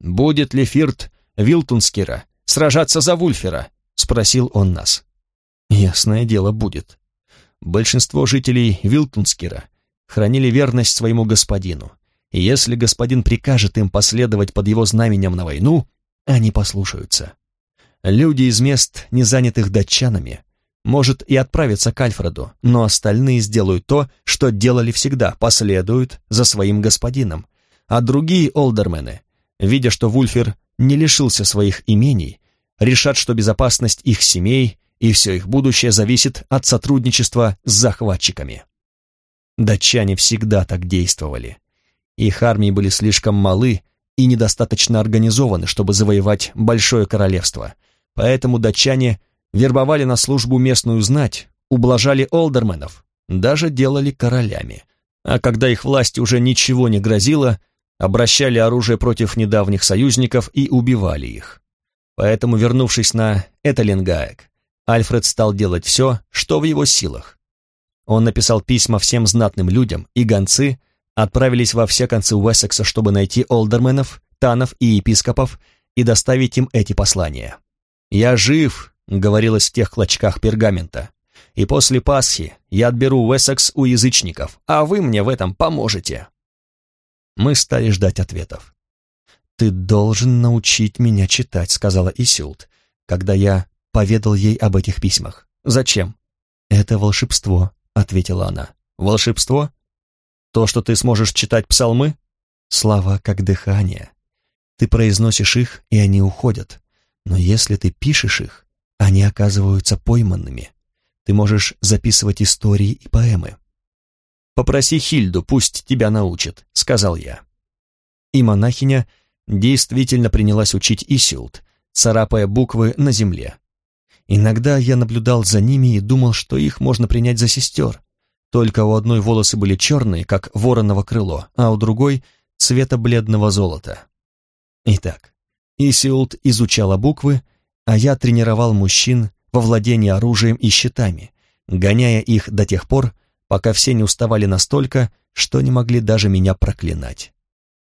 Speaker 1: «Будет ли Фирт Вилтунскира сражаться за Вульфера?» — спросил он нас. «Ясное дело, будет. Большинство жителей Вилтунскира хранили верность своему господину, и если господин прикажет им последовать под его знаменем на войну, они послушаются. Люди из мест, не занятых датчанами, может и отправиться к Альфреду, но остальные сделают то, что делали всегда, последуют за своим господином. А другие олдермены, видя, что Вульфер не лишился своих имений, решат, что безопасность их семей и все их будущее зависит от сотрудничества с захватчиками. Датчане всегда так действовали. Их армии были слишком малы и недостаточно организованы, чтобы завоевать большое королевство, поэтому датчане вербовали на службу местную знать, ублажали олдерменов, даже делали королями. А когда их власти уже ничего не грозило, обращали оружие против недавних союзников и убивали их. Поэтому, вернувшись на Эталингаек, Альфред стал делать все, что в его силах. Он написал письма всем знатным людям, и гонцы отправились во все концы Уэссекса, чтобы найти олдерменов, танов и епископов и доставить им эти послания. «Я жив», — говорилось в тех клочках пергамента, «и после Пасхи я отберу Уэссекс у язычников, а вы мне в этом поможете». Мы стали ждать ответов. «Ты должен научить меня читать», — сказала Исюлт, когда я поведал ей об этих письмах. «Зачем?» «Это волшебство», — ответила она. «Волшебство? То, что ты сможешь читать псалмы?» «Слова как дыхание. Ты произносишь их, и они уходят. Но если ты пишешь их, они оказываются пойманными. Ты можешь записывать истории и поэмы. «Попроси Хильду, пусть тебя научит», — сказал я. И монахиня действительно принялась учить Исилд, царапая буквы на земле. Иногда я наблюдал за ними и думал, что их можно принять за сестер. Только у одной волосы были черные, как вороново крыло, а у другой — цвета бледного золота. Итак, Исиулт изучала буквы, а я тренировал мужчин во владении оружием и щитами, гоняя их до тех пор, пока все не уставали настолько, что не могли даже меня проклинать.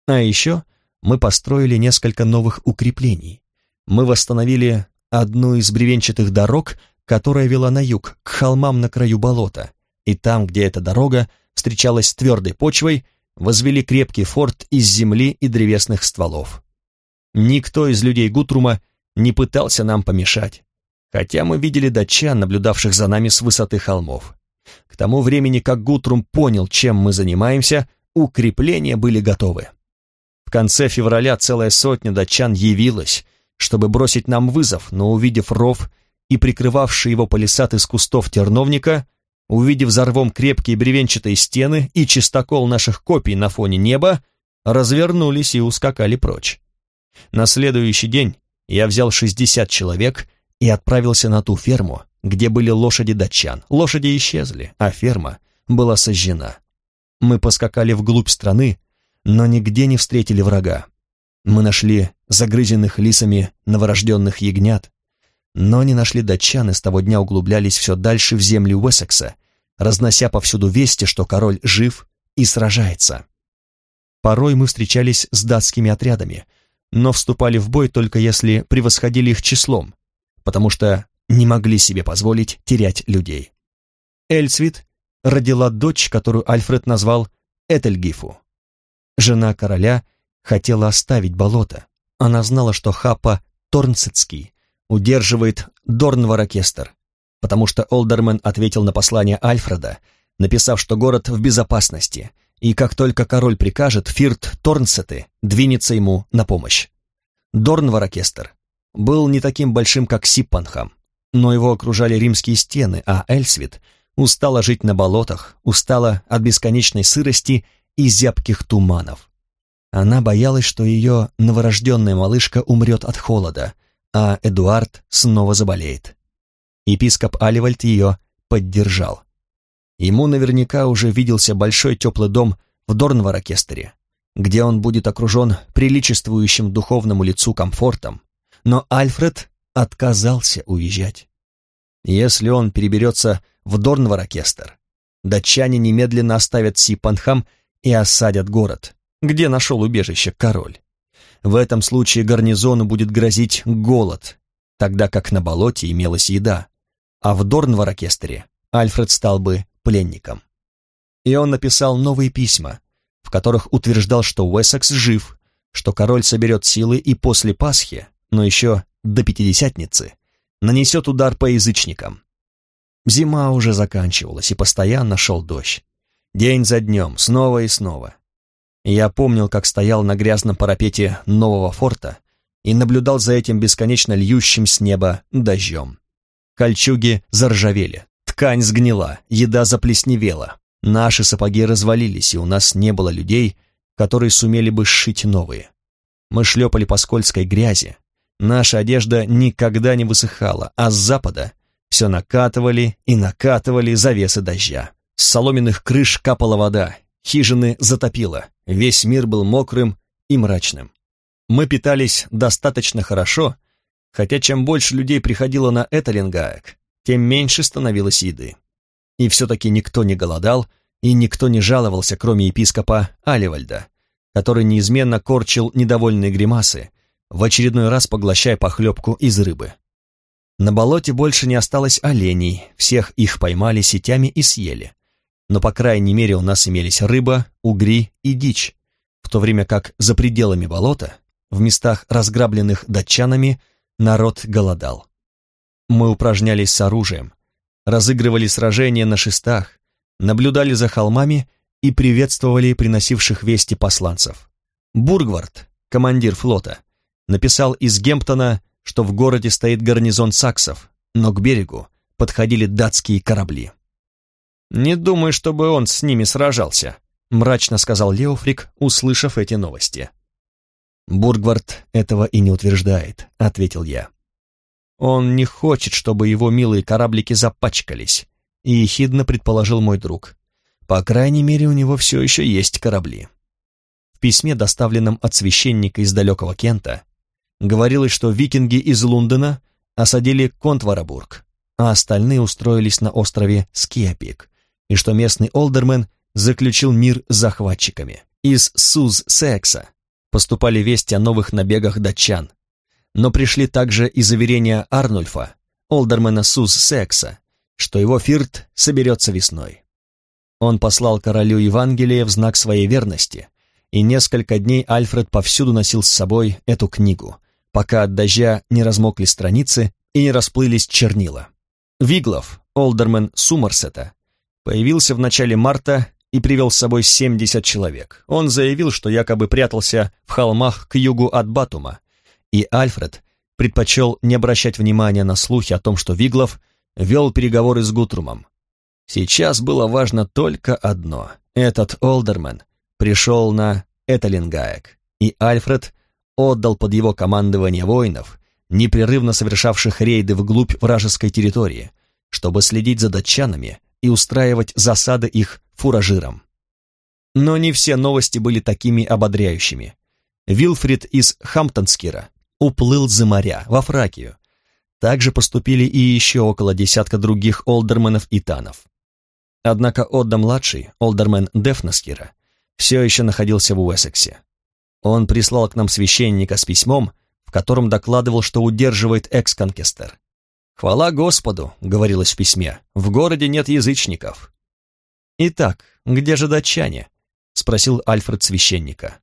Speaker 1: А еще мы построили несколько новых укреплений. Мы восстановили одну из бревенчатых дорог, которая вела на юг, к холмам на краю болота, и там, где эта дорога встречалась с твердой почвой, возвели крепкий форт из земли и древесных стволов. Никто из людей Гутрума не пытался нам помешать, хотя мы видели датчан, наблюдавших за нами с высоты холмов. К тому времени, как Гутрум понял, чем мы занимаемся, укрепления были готовы. В конце февраля целая сотня датчан явилась, чтобы бросить нам вызов, но увидев ров и прикрывавший его палисад из кустов терновника, увидев за рвом крепкие бревенчатые стены и чистокол наших копий на фоне неба, развернулись и ускакали прочь. На следующий день я взял 60 человек и отправился на ту ферму, где были лошади датчан. Лошади исчезли, а ферма была сожжена. Мы поскакали вглубь страны, но нигде не встретили врага. Мы нашли загрызенных лисами новорожденных ягнят, но не нашли датчан и с того дня углублялись все дальше в земли Уэссекса, разнося повсюду вести, что король жив и сражается. Порой мы встречались с датскими отрядами, но вступали в бой только если превосходили их числом, потому что не могли себе позволить терять людей. Эльцвит родила дочь, которую Альфред назвал Этельгифу. Жена короля хотела оставить болото. Она знала, что Хапа Торнцетский удерживает Дорнварокестер, потому что Олдермен ответил на послание Альфреда, написав, что город в безопасности — и как только король прикажет, Фирт Торнсеты двинется ему на помощь. Дорнварокестер был не таким большим, как Сиппанхам, но его окружали римские стены, а Эльсвит устала жить на болотах, устала от бесконечной сырости и зябких туманов. Она боялась, что ее новорожденная малышка умрет от холода, а Эдуард снова заболеет. Епископ Аливальд ее поддержал. Ему наверняка уже виделся большой теплый дом в Дорнварокестере, где он будет окружен приличествующим духовному лицу комфортом, но Альфред отказался уезжать. Если он переберется в Дорнварокестер, датчане немедленно оставят Сипанхам и осадят город, где нашел убежище король. В этом случае гарнизону будет грозить голод, тогда как на болоте имелась еда, а в Дорнварокестере Альфред стал бы пленником. И он написал новые письма, в которых утверждал, что Уэссекс жив, что король соберет силы и после Пасхи, но еще до Пятидесятницы, нанесет удар по язычникам. Зима уже заканчивалась, и постоянно шел дождь. День за днем, снова и снова. Я помнил, как стоял на грязном парапете нового форта и наблюдал за этим бесконечно льющим с неба дождем. Кольчуги заржавели, ткань сгнила, еда заплесневела, Наши сапоги развалились, и у нас не было людей, которые сумели бы сшить новые. Мы шлепали по скользкой грязи. Наша одежда никогда не высыхала, а с запада все накатывали и накатывали завесы дождя. С соломенных крыш капала вода, хижины затопило, весь мир был мокрым и мрачным. Мы питались достаточно хорошо, хотя чем больше людей приходило на Эталингаек, тем меньше становилось еды. И все-таки никто не голодал, и никто не жаловался, кроме епископа Аливальда, который неизменно корчил недовольные гримасы, в очередной раз поглощая похлебку из рыбы. На болоте больше не осталось оленей, всех их поймали сетями и съели. Но, по крайней мере, у нас имелись рыба, угри и дичь, в то время как за пределами болота, в местах, разграбленных датчанами, народ голодал. Мы упражнялись с оружием, разыгрывали сражения на шестах, наблюдали за холмами и приветствовали приносивших вести посланцев. Бургвард, командир флота, написал из Гемптона, что в городе стоит гарнизон саксов, но к берегу подходили датские корабли. «Не думаю, чтобы он с ними сражался», — мрачно сказал Леофрик, услышав эти новости. «Бургвард этого и не утверждает», — ответил я. «Он не хочет, чтобы его милые кораблики запачкались и ехидно предположил мой друг. По крайней мере, у него все еще есть корабли. В письме, доставленном от священника из далекого Кента, говорилось, что викинги из Лондона осадили Контварабург, а остальные устроились на острове Скиапик, и что местный олдермен заключил мир с захватчиками. Из Суз-Секса поступали вести о новых набегах датчан, но пришли также и заверения Арнульфа, олдермена Суз-Секса, что его фирт соберется весной. Он послал королю Евангелие в знак своей верности, и несколько дней Альфред повсюду носил с собой эту книгу, пока от дождя не размокли страницы и не расплылись чернила. Виглов, олдермен Сумарсета, появился в начале марта и привел с собой 70 человек. Он заявил, что якобы прятался в холмах к югу от Батума, и Альфред предпочел не обращать внимания на слухи о том, что Виглов вел переговоры с Гутрумом. Сейчас было важно только одно. Этот Олдермен пришел на Эталингаек, и Альфред отдал под его командование воинов, непрерывно совершавших рейды вглубь вражеской территории, чтобы следить за датчанами и устраивать засады их фуражиром. Но не все новости были такими ободряющими. Вилфрид из Хамптонскира уплыл за моря, во Фракию, также поступили и еще около десятка других олдерменов и танов. Однако Отда-младший, олдермен Дефнаскира, все еще находился в Уэссексе. Он прислал к нам священника с письмом, в котором докладывал, что удерживает экс-конкестер. «Хвала Господу», — говорилось в письме, — «в городе нет язычников». «Итак, где же датчане?» — спросил Альфред священника.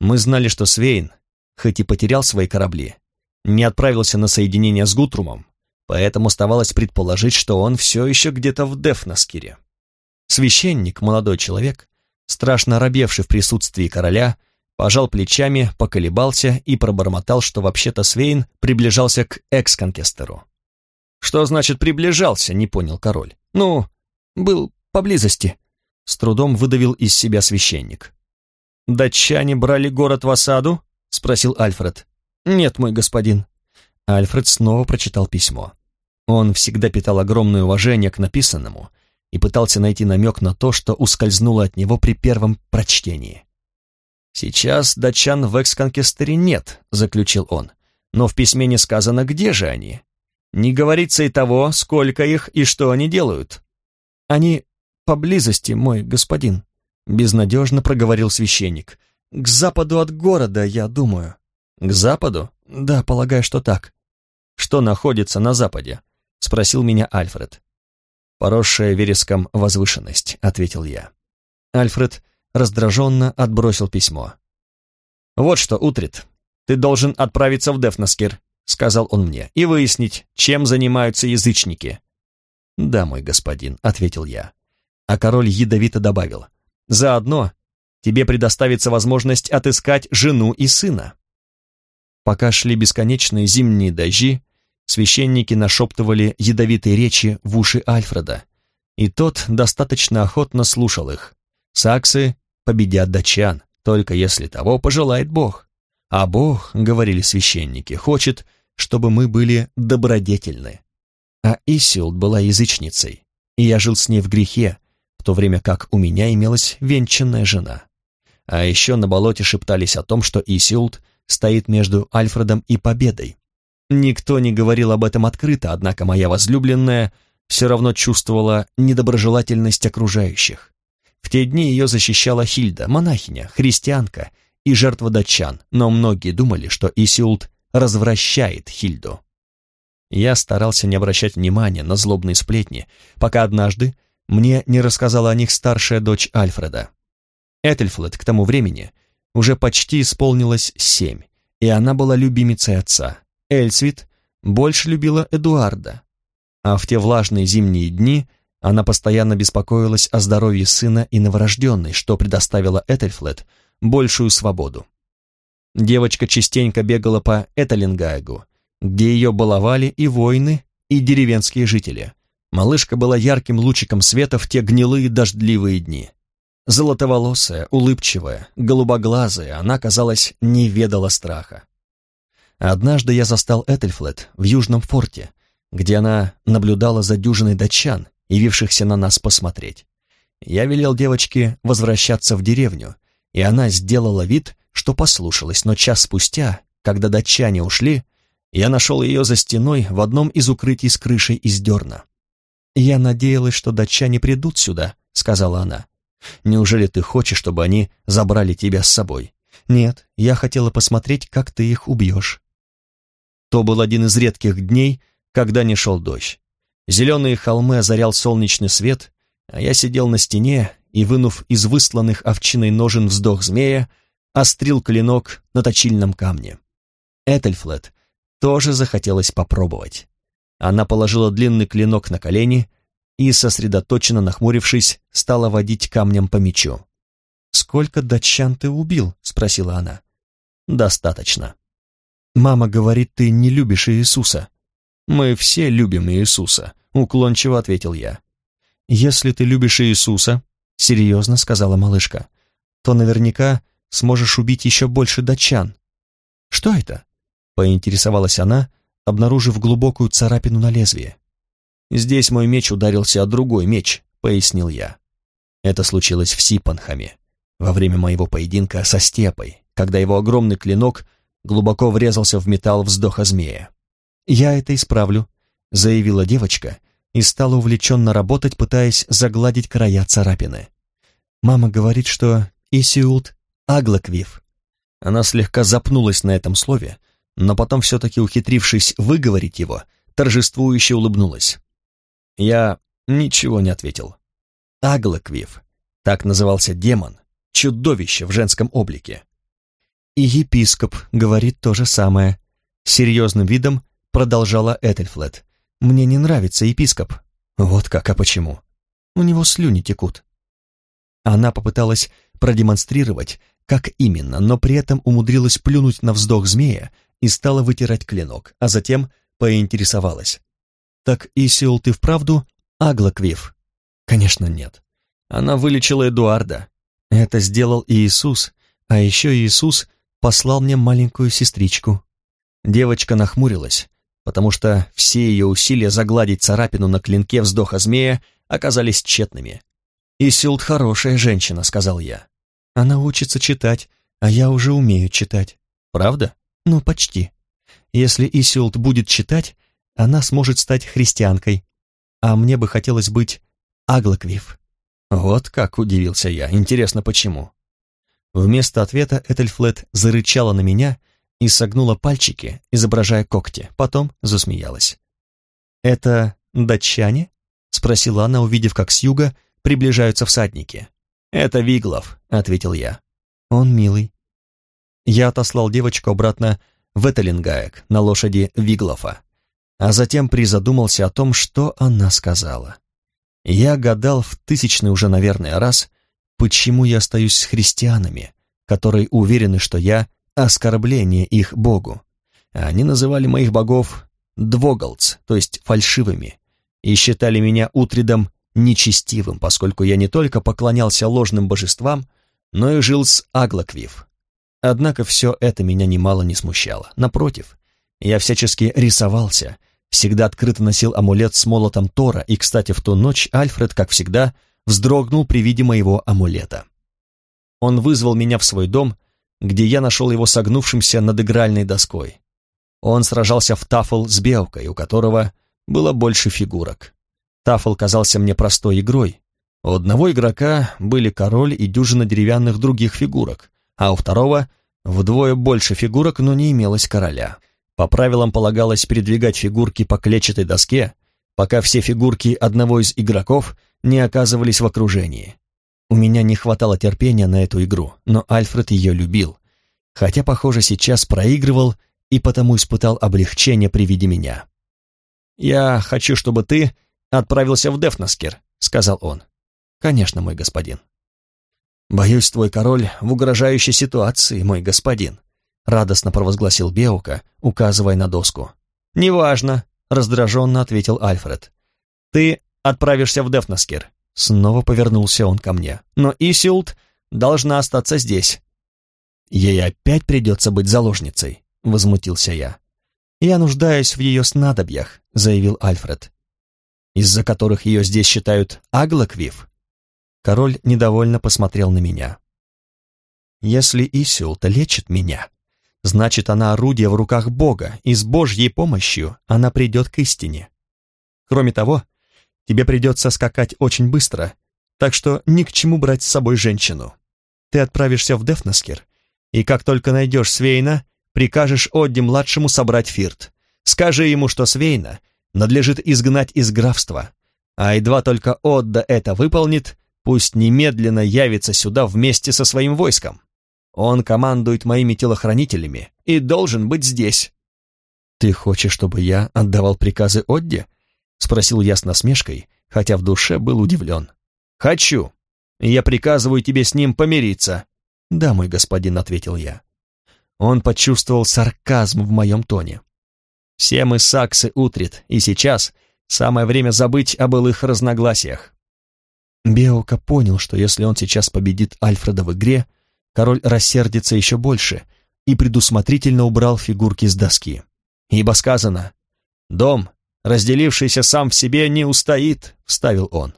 Speaker 1: Мы знали, что Свейн, хоть и потерял свои корабли, не отправился на соединение с Гутрумом, поэтому оставалось предположить, что он все еще где-то в Дефнаскире. Священник, молодой человек, страшно робевший в присутствии короля, пожал плечами, поколебался и пробормотал, что вообще-то Свейн приближался к экс-конкестеру. «Что значит приближался?» — не понял король. «Ну, был поблизости», — с трудом выдавил из себя священник. «Датчане брали город в осаду?» — спросил Альфред. «Нет, мой господин». Альфред снова прочитал письмо. Он всегда питал огромное уважение к написанному и пытался найти намек на то, что ускользнуло от него при первом прочтении. «Сейчас датчан в экс-конкестере нет», — заключил он, «но в письме не сказано, где же они. Не говорится и того, сколько их и что они делают». «Они поблизости, мой господин», — безнадежно проговорил священник. «К западу от города, я думаю». «К западу?» «Да, полагаю, что так». «Что находится на западе?» — спросил меня Альфред. «Поросшая вереском возвышенность», — ответил я. Альфред раздраженно отбросил письмо. «Вот что, Утрит, ты должен отправиться в Дефнаскир», — сказал он мне, — «и выяснить, чем занимаются язычники». «Да, мой господин», — ответил я. А король ядовито добавил, «Заодно тебе предоставится возможность отыскать жену и сына». Пока шли бесконечные зимние дожди, священники нашептывали ядовитые речи в уши Альфреда, и тот достаточно охотно слушал их. Саксы победят датчан, только если того пожелает Бог. А Бог, говорили священники, хочет, чтобы мы были добродетельны. А Исилд была язычницей, и я жил с ней в грехе, в то время как у меня имелась венчанная жена. А еще на болоте шептались о том, что Исилд стоит между Альфредом и победой. Никто не говорил об этом открыто, однако моя возлюбленная все равно чувствовала недоброжелательность окружающих. В те дни ее защищала Хильда, монахиня, христианка и жертва датчан, но многие думали, что Исиулт развращает Хильду. Я старался не обращать внимания на злобные сплетни, пока однажды мне не рассказала о них старшая дочь Альфреда. Этельфлет к тому времени уже почти исполнилось семь, и она была любимицей отца. Эльсвит больше любила Эдуарда, а в те влажные зимние дни она постоянно беспокоилась о здоровье сына и новорожденной, что предоставило Этельфлет большую свободу. Девочка частенько бегала по Эталингайгу, где ее баловали и воины, и деревенские жители. Малышка была ярким лучиком света в те гнилые дождливые дни. Золотоволосая, улыбчивая, голубоглазая, она, казалось, не ведала страха. Однажды я застал Этельфлет в Южном форте, где она наблюдала за дюжиной датчан, явившихся на нас посмотреть. Я велел девочке возвращаться в деревню, и она сделала вид, что послушалась, но час спустя, когда датчане ушли, я нашел ее за стеной в одном из укрытий с крышей из дерна. «Я надеялась, что датчане придут сюда», — сказала она. «Неужели ты хочешь, чтобы они забрали тебя с собой?» «Нет, я хотела посмотреть, как ты их убьешь». То был один из редких дней, когда не шел дождь. Зеленые холмы озарял солнечный свет, а я сидел на стене и, вынув из высланных овчиной ножен вздох змея, острил клинок на точильном камне. Этельфлет тоже захотелось попробовать. Она положила длинный клинок на колени и, сосредоточенно нахмурившись, стала водить камнем по мечу. «Сколько датчан ты убил?» — спросила она. «Достаточно». «Мама говорит, ты не любишь Иисуса». «Мы все любим Иисуса», — уклончиво ответил я. «Если ты любишь Иисуса», — серьезно сказала малышка, «то наверняка сможешь убить еще больше датчан». «Что это?» — поинтересовалась она, обнаружив глубокую царапину на лезвие. «Здесь мой меч ударился о другой меч», — пояснил я. Это случилось в Сипанхаме, во время моего поединка со степой, когда его огромный клинок глубоко врезался в металл вздоха змея. «Я это исправлю», — заявила девочка и стала увлеченно работать, пытаясь загладить края царапины. «Мама говорит, что Исиулт Аглаквив». Она слегка запнулась на этом слове, но потом все-таки, ухитрившись выговорить его, торжествующе улыбнулась. Я ничего не ответил. Аглаквив, так назывался демон, чудовище в женском облике. И епископ говорит то же самое. Серьезным видом продолжала Этельфлет. «Мне не нравится епископ». «Вот как, а почему?» «У него слюни текут». Она попыталась продемонстрировать, как именно, но при этом умудрилась плюнуть на вздох змея и стала вытирать клинок, а затем поинтересовалась. «Так, Исиул, ты вправду Аглаквив?» «Конечно, нет. Она вылечила Эдуарда. Это сделал Иисус, а еще Иисус послал мне маленькую сестричку». Девочка нахмурилась, потому что все ее усилия загладить царапину на клинке вздоха змея оказались тщетными. «Исюлт хорошая женщина», — сказал я. «Она учится читать, а я уже умею читать». «Правда?» «Ну, почти. Если Исюлт будет читать, она сможет стать христианкой, а мне бы хотелось быть Аглаквив». Вот как удивился я. Интересно, почему? Вместо ответа Этельфлет зарычала на меня и согнула пальчики, изображая когти, потом засмеялась. «Это датчане?» — спросила она, увидев, как с юга приближаются всадники. «Это Виглов», — ответил я. «Он милый». Я отослал девочку обратно в Этелингаек на лошади Виглофа, а затем призадумался о том, что она сказала. Я гадал в тысячный уже, наверное, раз, почему я остаюсь с христианами, которые уверены, что я оскорбление их богу. Они называли моих богов двоголц, то есть фальшивыми, и считали меня утридом нечестивым, поскольку я не только поклонялся ложным божествам, но и жил с Аглаквив. Однако все это меня немало не смущало. Напротив, я всячески рисовался, всегда открыто носил амулет с молотом Тора, и, кстати, в ту ночь Альфред, как всегда, вздрогнул при виде моего амулета. Он вызвал меня в свой дом, где я нашел его согнувшимся над игральной доской. Он сражался в тафл с белкой, у которого было больше фигурок. Тафл казался мне простой игрой. У одного игрока были король и дюжина деревянных других фигурок, а у второго вдвое больше фигурок, но не имелось короля. По правилам полагалось передвигать фигурки по клетчатой доске, пока все фигурки одного из игроков не оказывались в окружении. У меня не хватало терпения на эту игру, но Альфред ее любил, хотя, похоже, сейчас проигрывал и потому испытал облегчение при виде меня. «Я хочу, чтобы ты отправился в Дефнаскер», — сказал он. «Конечно, мой господин». «Боюсь, твой король в угрожающей ситуации, мой господин», — радостно провозгласил Беука, указывая на доску. «Неважно», — раздраженно ответил Альфред. «Ты отправишься в Дефнаскер». Снова повернулся он ко мне. «Но Исилд должна остаться здесь». «Ей опять придется быть заложницей», — возмутился я. «Я нуждаюсь в ее снадобьях», — заявил Альфред. «Из-за которых ее здесь считают Аглаквив?» Король недовольно посмотрел на меня. «Если Исилта лечит меня, значит, она орудие в руках Бога, и с Божьей помощью она придет к истине. Кроме того, тебе придется скакать очень быстро, так что ни к чему брать с собой женщину. Ты отправишься в Дефнаскер, и как только найдешь Свейна, прикажешь Одди-младшему собрать фирт. Скажи ему, что Свейна надлежит изгнать из графства, а едва только Отда это выполнит, пусть немедленно явится сюда вместе со своим войском. Он командует моими телохранителями и должен быть здесь. «Ты хочешь, чтобы я отдавал приказы Одде?» — спросил я с насмешкой, хотя в душе был удивлен. «Хочу. Я приказываю тебе с ним помириться». «Да, мой господин», — ответил я. Он почувствовал сарказм в моем тоне. «Все мы саксы, Утрит, и сейчас самое время забыть о былых разногласиях». Беока понял, что если он сейчас победит Альфреда в игре, король рассердится еще больше и предусмотрительно убрал фигурки с доски. «Ибо сказано, дом, разделившийся сам в себе, не устоит», — вставил он.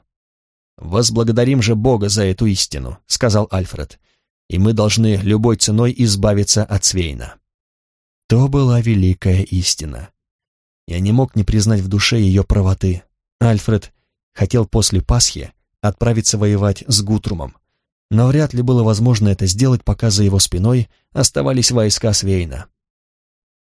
Speaker 1: «Возблагодарим же Бога за эту истину», — сказал Альфред и мы должны любой ценой избавиться от Свейна. То была великая истина. Я не мог не признать в душе ее правоты. Альфред хотел после Пасхи отправиться воевать с Гутрумом, но вряд ли было возможно это сделать, пока за его спиной оставались войска Свейна.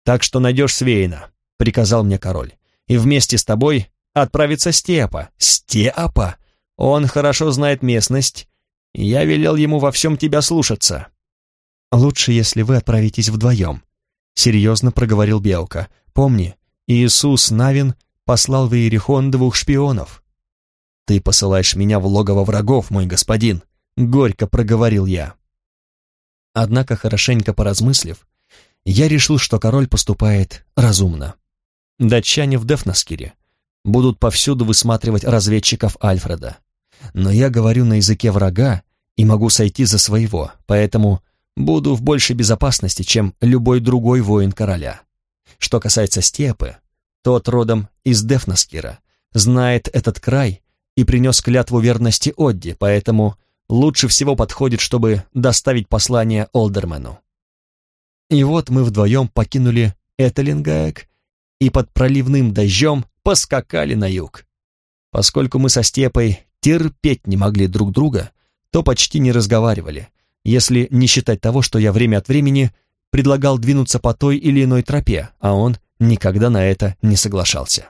Speaker 1: «Так что найдешь Свейна», — приказал мне король, «и вместе с тобой отправится Степа». «Степа? Он хорошо знает местность я велел ему во всем тебя слушаться». «Лучше, если вы отправитесь вдвоем», — серьезно проговорил Белка. «Помни, Иисус Навин послал в Иерихон двух шпионов». «Ты посылаешь меня в логово врагов, мой господин», — горько проговорил я. Однако, хорошенько поразмыслив, я решил, что король поступает разумно. Датчане в Дефнаскире будут повсюду высматривать разведчиков Альфреда но я говорю на языке врага и могу сойти за своего, поэтому буду в большей безопасности, чем любой другой воин короля. Что касается Степы, тот родом из Дефнаскира, знает этот край и принес клятву верности Одди, поэтому лучше всего подходит, чтобы доставить послание Олдермену. И вот мы вдвоем покинули Этелингаек и под проливным дождем поскакали на юг. Поскольку мы со Степой терпеть не могли друг друга, то почти не разговаривали, если не считать того, что я время от времени предлагал двинуться по той или иной тропе, а он никогда на это не соглашался.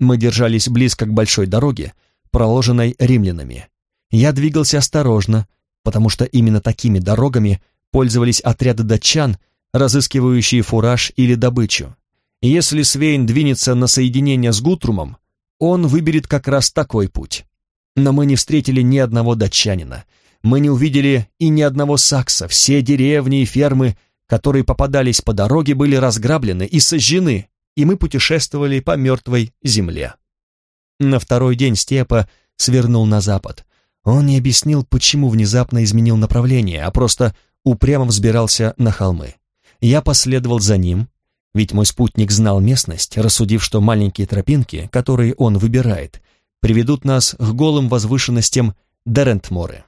Speaker 1: Мы держались близко к большой дороге, проложенной римлянами. Я двигался осторожно, потому что именно такими дорогами пользовались отряды датчан, разыскивающие фураж или добычу. Если Свейн двинется на соединение с Гутрумом, он выберет как раз такой путь. Но мы не встретили ни одного датчанина, мы не увидели и ни одного сакса, все деревни и фермы, которые попадались по дороге, были разграблены и сожжены, и мы путешествовали по мертвой земле. На второй день Степа свернул на запад. Он не объяснил, почему внезапно изменил направление, а просто упрямо взбирался на холмы. Я последовал за ним, ведь мой спутник знал местность, рассудив, что маленькие тропинки, которые он выбирает, приведут нас к голым возвышенностям Дерентморы.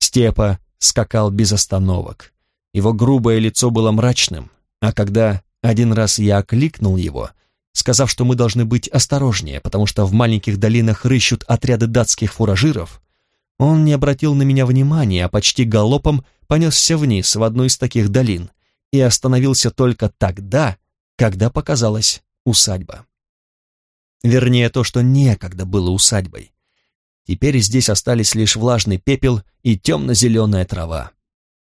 Speaker 1: Степа скакал без остановок. Его грубое лицо было мрачным, а когда один раз я окликнул его, сказав, что мы должны быть осторожнее, потому что в маленьких долинах рыщут отряды датских фуражиров, он не обратил на меня внимания, а почти галопом понесся вниз в одну из таких долин и остановился только тогда, когда показалась усадьба. Вернее, то, что некогда было усадьбой. Теперь здесь остались лишь влажный пепел и темно-зеленая трава.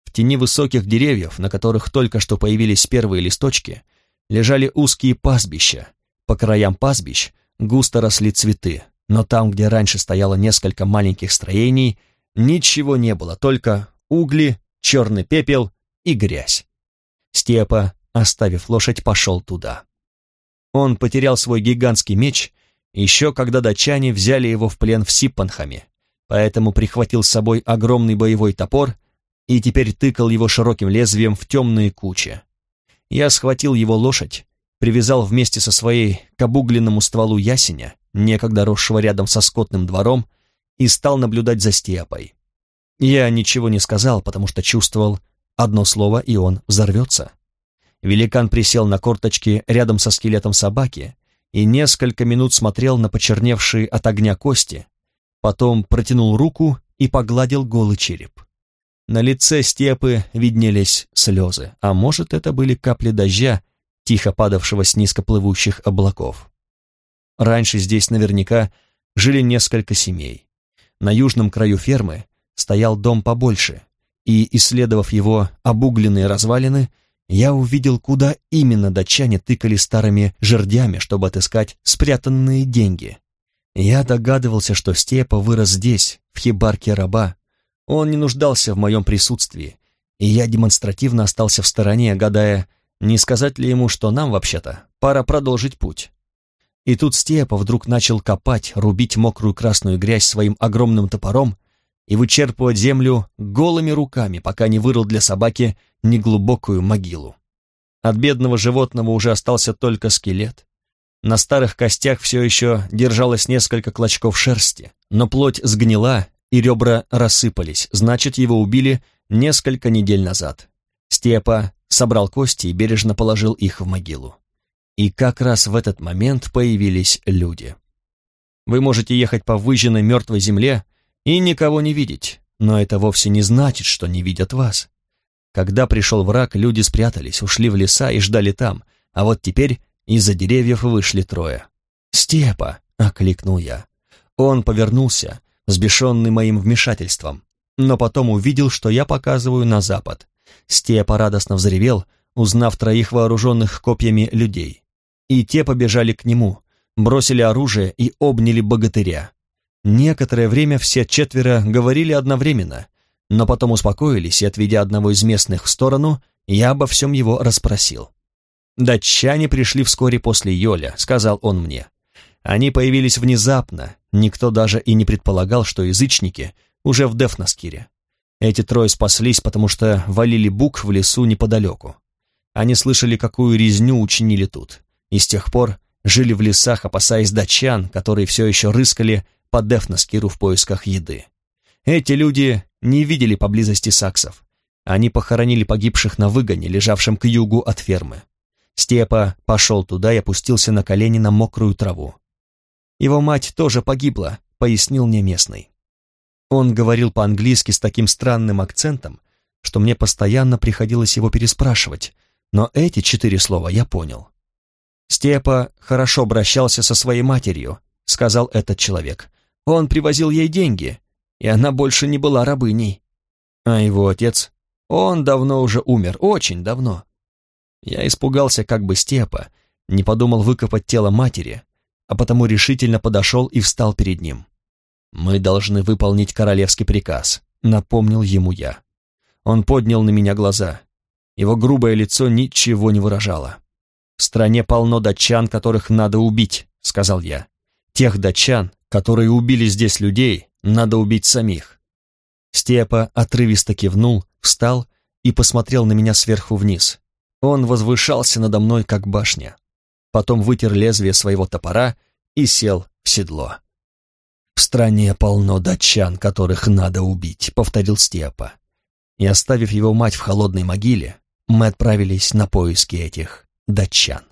Speaker 1: В тени высоких деревьев, на которых только что появились первые листочки, лежали узкие пастбища. По краям пастбищ густо росли цветы, но там, где раньше стояло несколько маленьких строений, ничего не было, только угли, черный пепел и грязь. Степа, оставив лошадь, пошел туда. Он потерял свой гигантский меч, еще когда датчане взяли его в плен в Сиппанхаме, поэтому прихватил с собой огромный боевой топор и теперь тыкал его широким лезвием в темные кучи. Я схватил его лошадь, привязал вместе со своей к обугленному стволу ясеня, некогда росшего рядом со скотным двором, и стал наблюдать за степой. Я ничего не сказал, потому что чувствовал, одно слово, и он взорвется. Великан присел на корточки рядом со скелетом собаки и несколько минут смотрел на почерневшие от огня кости, потом протянул руку и погладил голый череп. На лице степы виднелись слезы, а может, это были капли дождя, тихо падавшего с низкоплывущих облаков. Раньше здесь наверняка жили несколько семей. На южном краю фермы стоял дом побольше, и, исследовав его обугленные развалины, я увидел, куда именно датчане тыкали старыми жердями, чтобы отыскать спрятанные деньги. Я догадывался, что Степа вырос здесь, в хибарке раба. Он не нуждался в моем присутствии, и я демонстративно остался в стороне, гадая, не сказать ли ему, что нам, вообще-то, пора продолжить путь. И тут Степа вдруг начал копать, рубить мокрую красную грязь своим огромным топором и вычерпывать землю голыми руками, пока не вырыл для собаки неглубокую могилу. От бедного животного уже остался только скелет. На старых костях все еще держалось несколько клочков шерсти, но плоть сгнила и ребра рассыпались, значит, его убили несколько недель назад. Степа собрал кости и бережно положил их в могилу. И как раз в этот момент появились люди. Вы можете ехать по выжженной мертвой земле, и никого не видеть, но это вовсе не значит, что не видят вас. Когда пришел враг, люди спрятались, ушли в леса и ждали там, а вот теперь из-за деревьев вышли трое. «Степа!» — окликнул я. Он повернулся, взбешенный моим вмешательством, но потом увидел, что я показываю на запад. Степа радостно взревел, узнав троих вооруженных копьями людей. И те побежали к нему, бросили оружие и обняли богатыря. Некоторое время все четверо говорили одновременно, но потом успокоились и, отведя одного из местных в сторону, я обо всем его расспросил. «Датчане пришли вскоре после Йоля», — сказал он мне. «Они появились внезапно, никто даже и не предполагал, что язычники уже в Дефнаскире. Эти трое спаслись, потому что валили бук в лесу неподалеку. Они слышали, какую резню учинили тут, и с тех пор жили в лесах, опасаясь датчан, которые все еще рыскали по Дефнаскиру в поисках еды. Эти люди не видели поблизости саксов. Они похоронили погибших на выгоне, лежавшем к югу от фермы. Степа пошел туда и опустился на колени на мокрую траву. Его мать тоже погибла, пояснил мне местный. Он говорил по-английски с таким странным акцентом, что мне постоянно приходилось его переспрашивать, но эти четыре слова я понял. Степа хорошо обращался со своей матерью, сказал этот человек. Он привозил ей деньги, и она больше не была рабыней. А его отец, он давно уже умер, очень давно. Я испугался, как бы Степа не подумал выкопать тело матери, а потому решительно подошел и встал перед ним. «Мы должны выполнить королевский приказ», — напомнил ему я. Он поднял на меня глаза. Его грубое лицо ничего не выражало. «В стране полно датчан, которых надо убить», — сказал я. «Тех датчан, которые убили здесь людей, надо убить самих». Степа отрывисто кивнул, встал и посмотрел на меня сверху вниз. Он возвышался надо мной, как башня. Потом вытер лезвие своего топора и сел в седло. «В стране полно датчан, которых надо убить», — повторил Степа. И оставив его мать в холодной могиле, мы отправились на поиски этих датчан.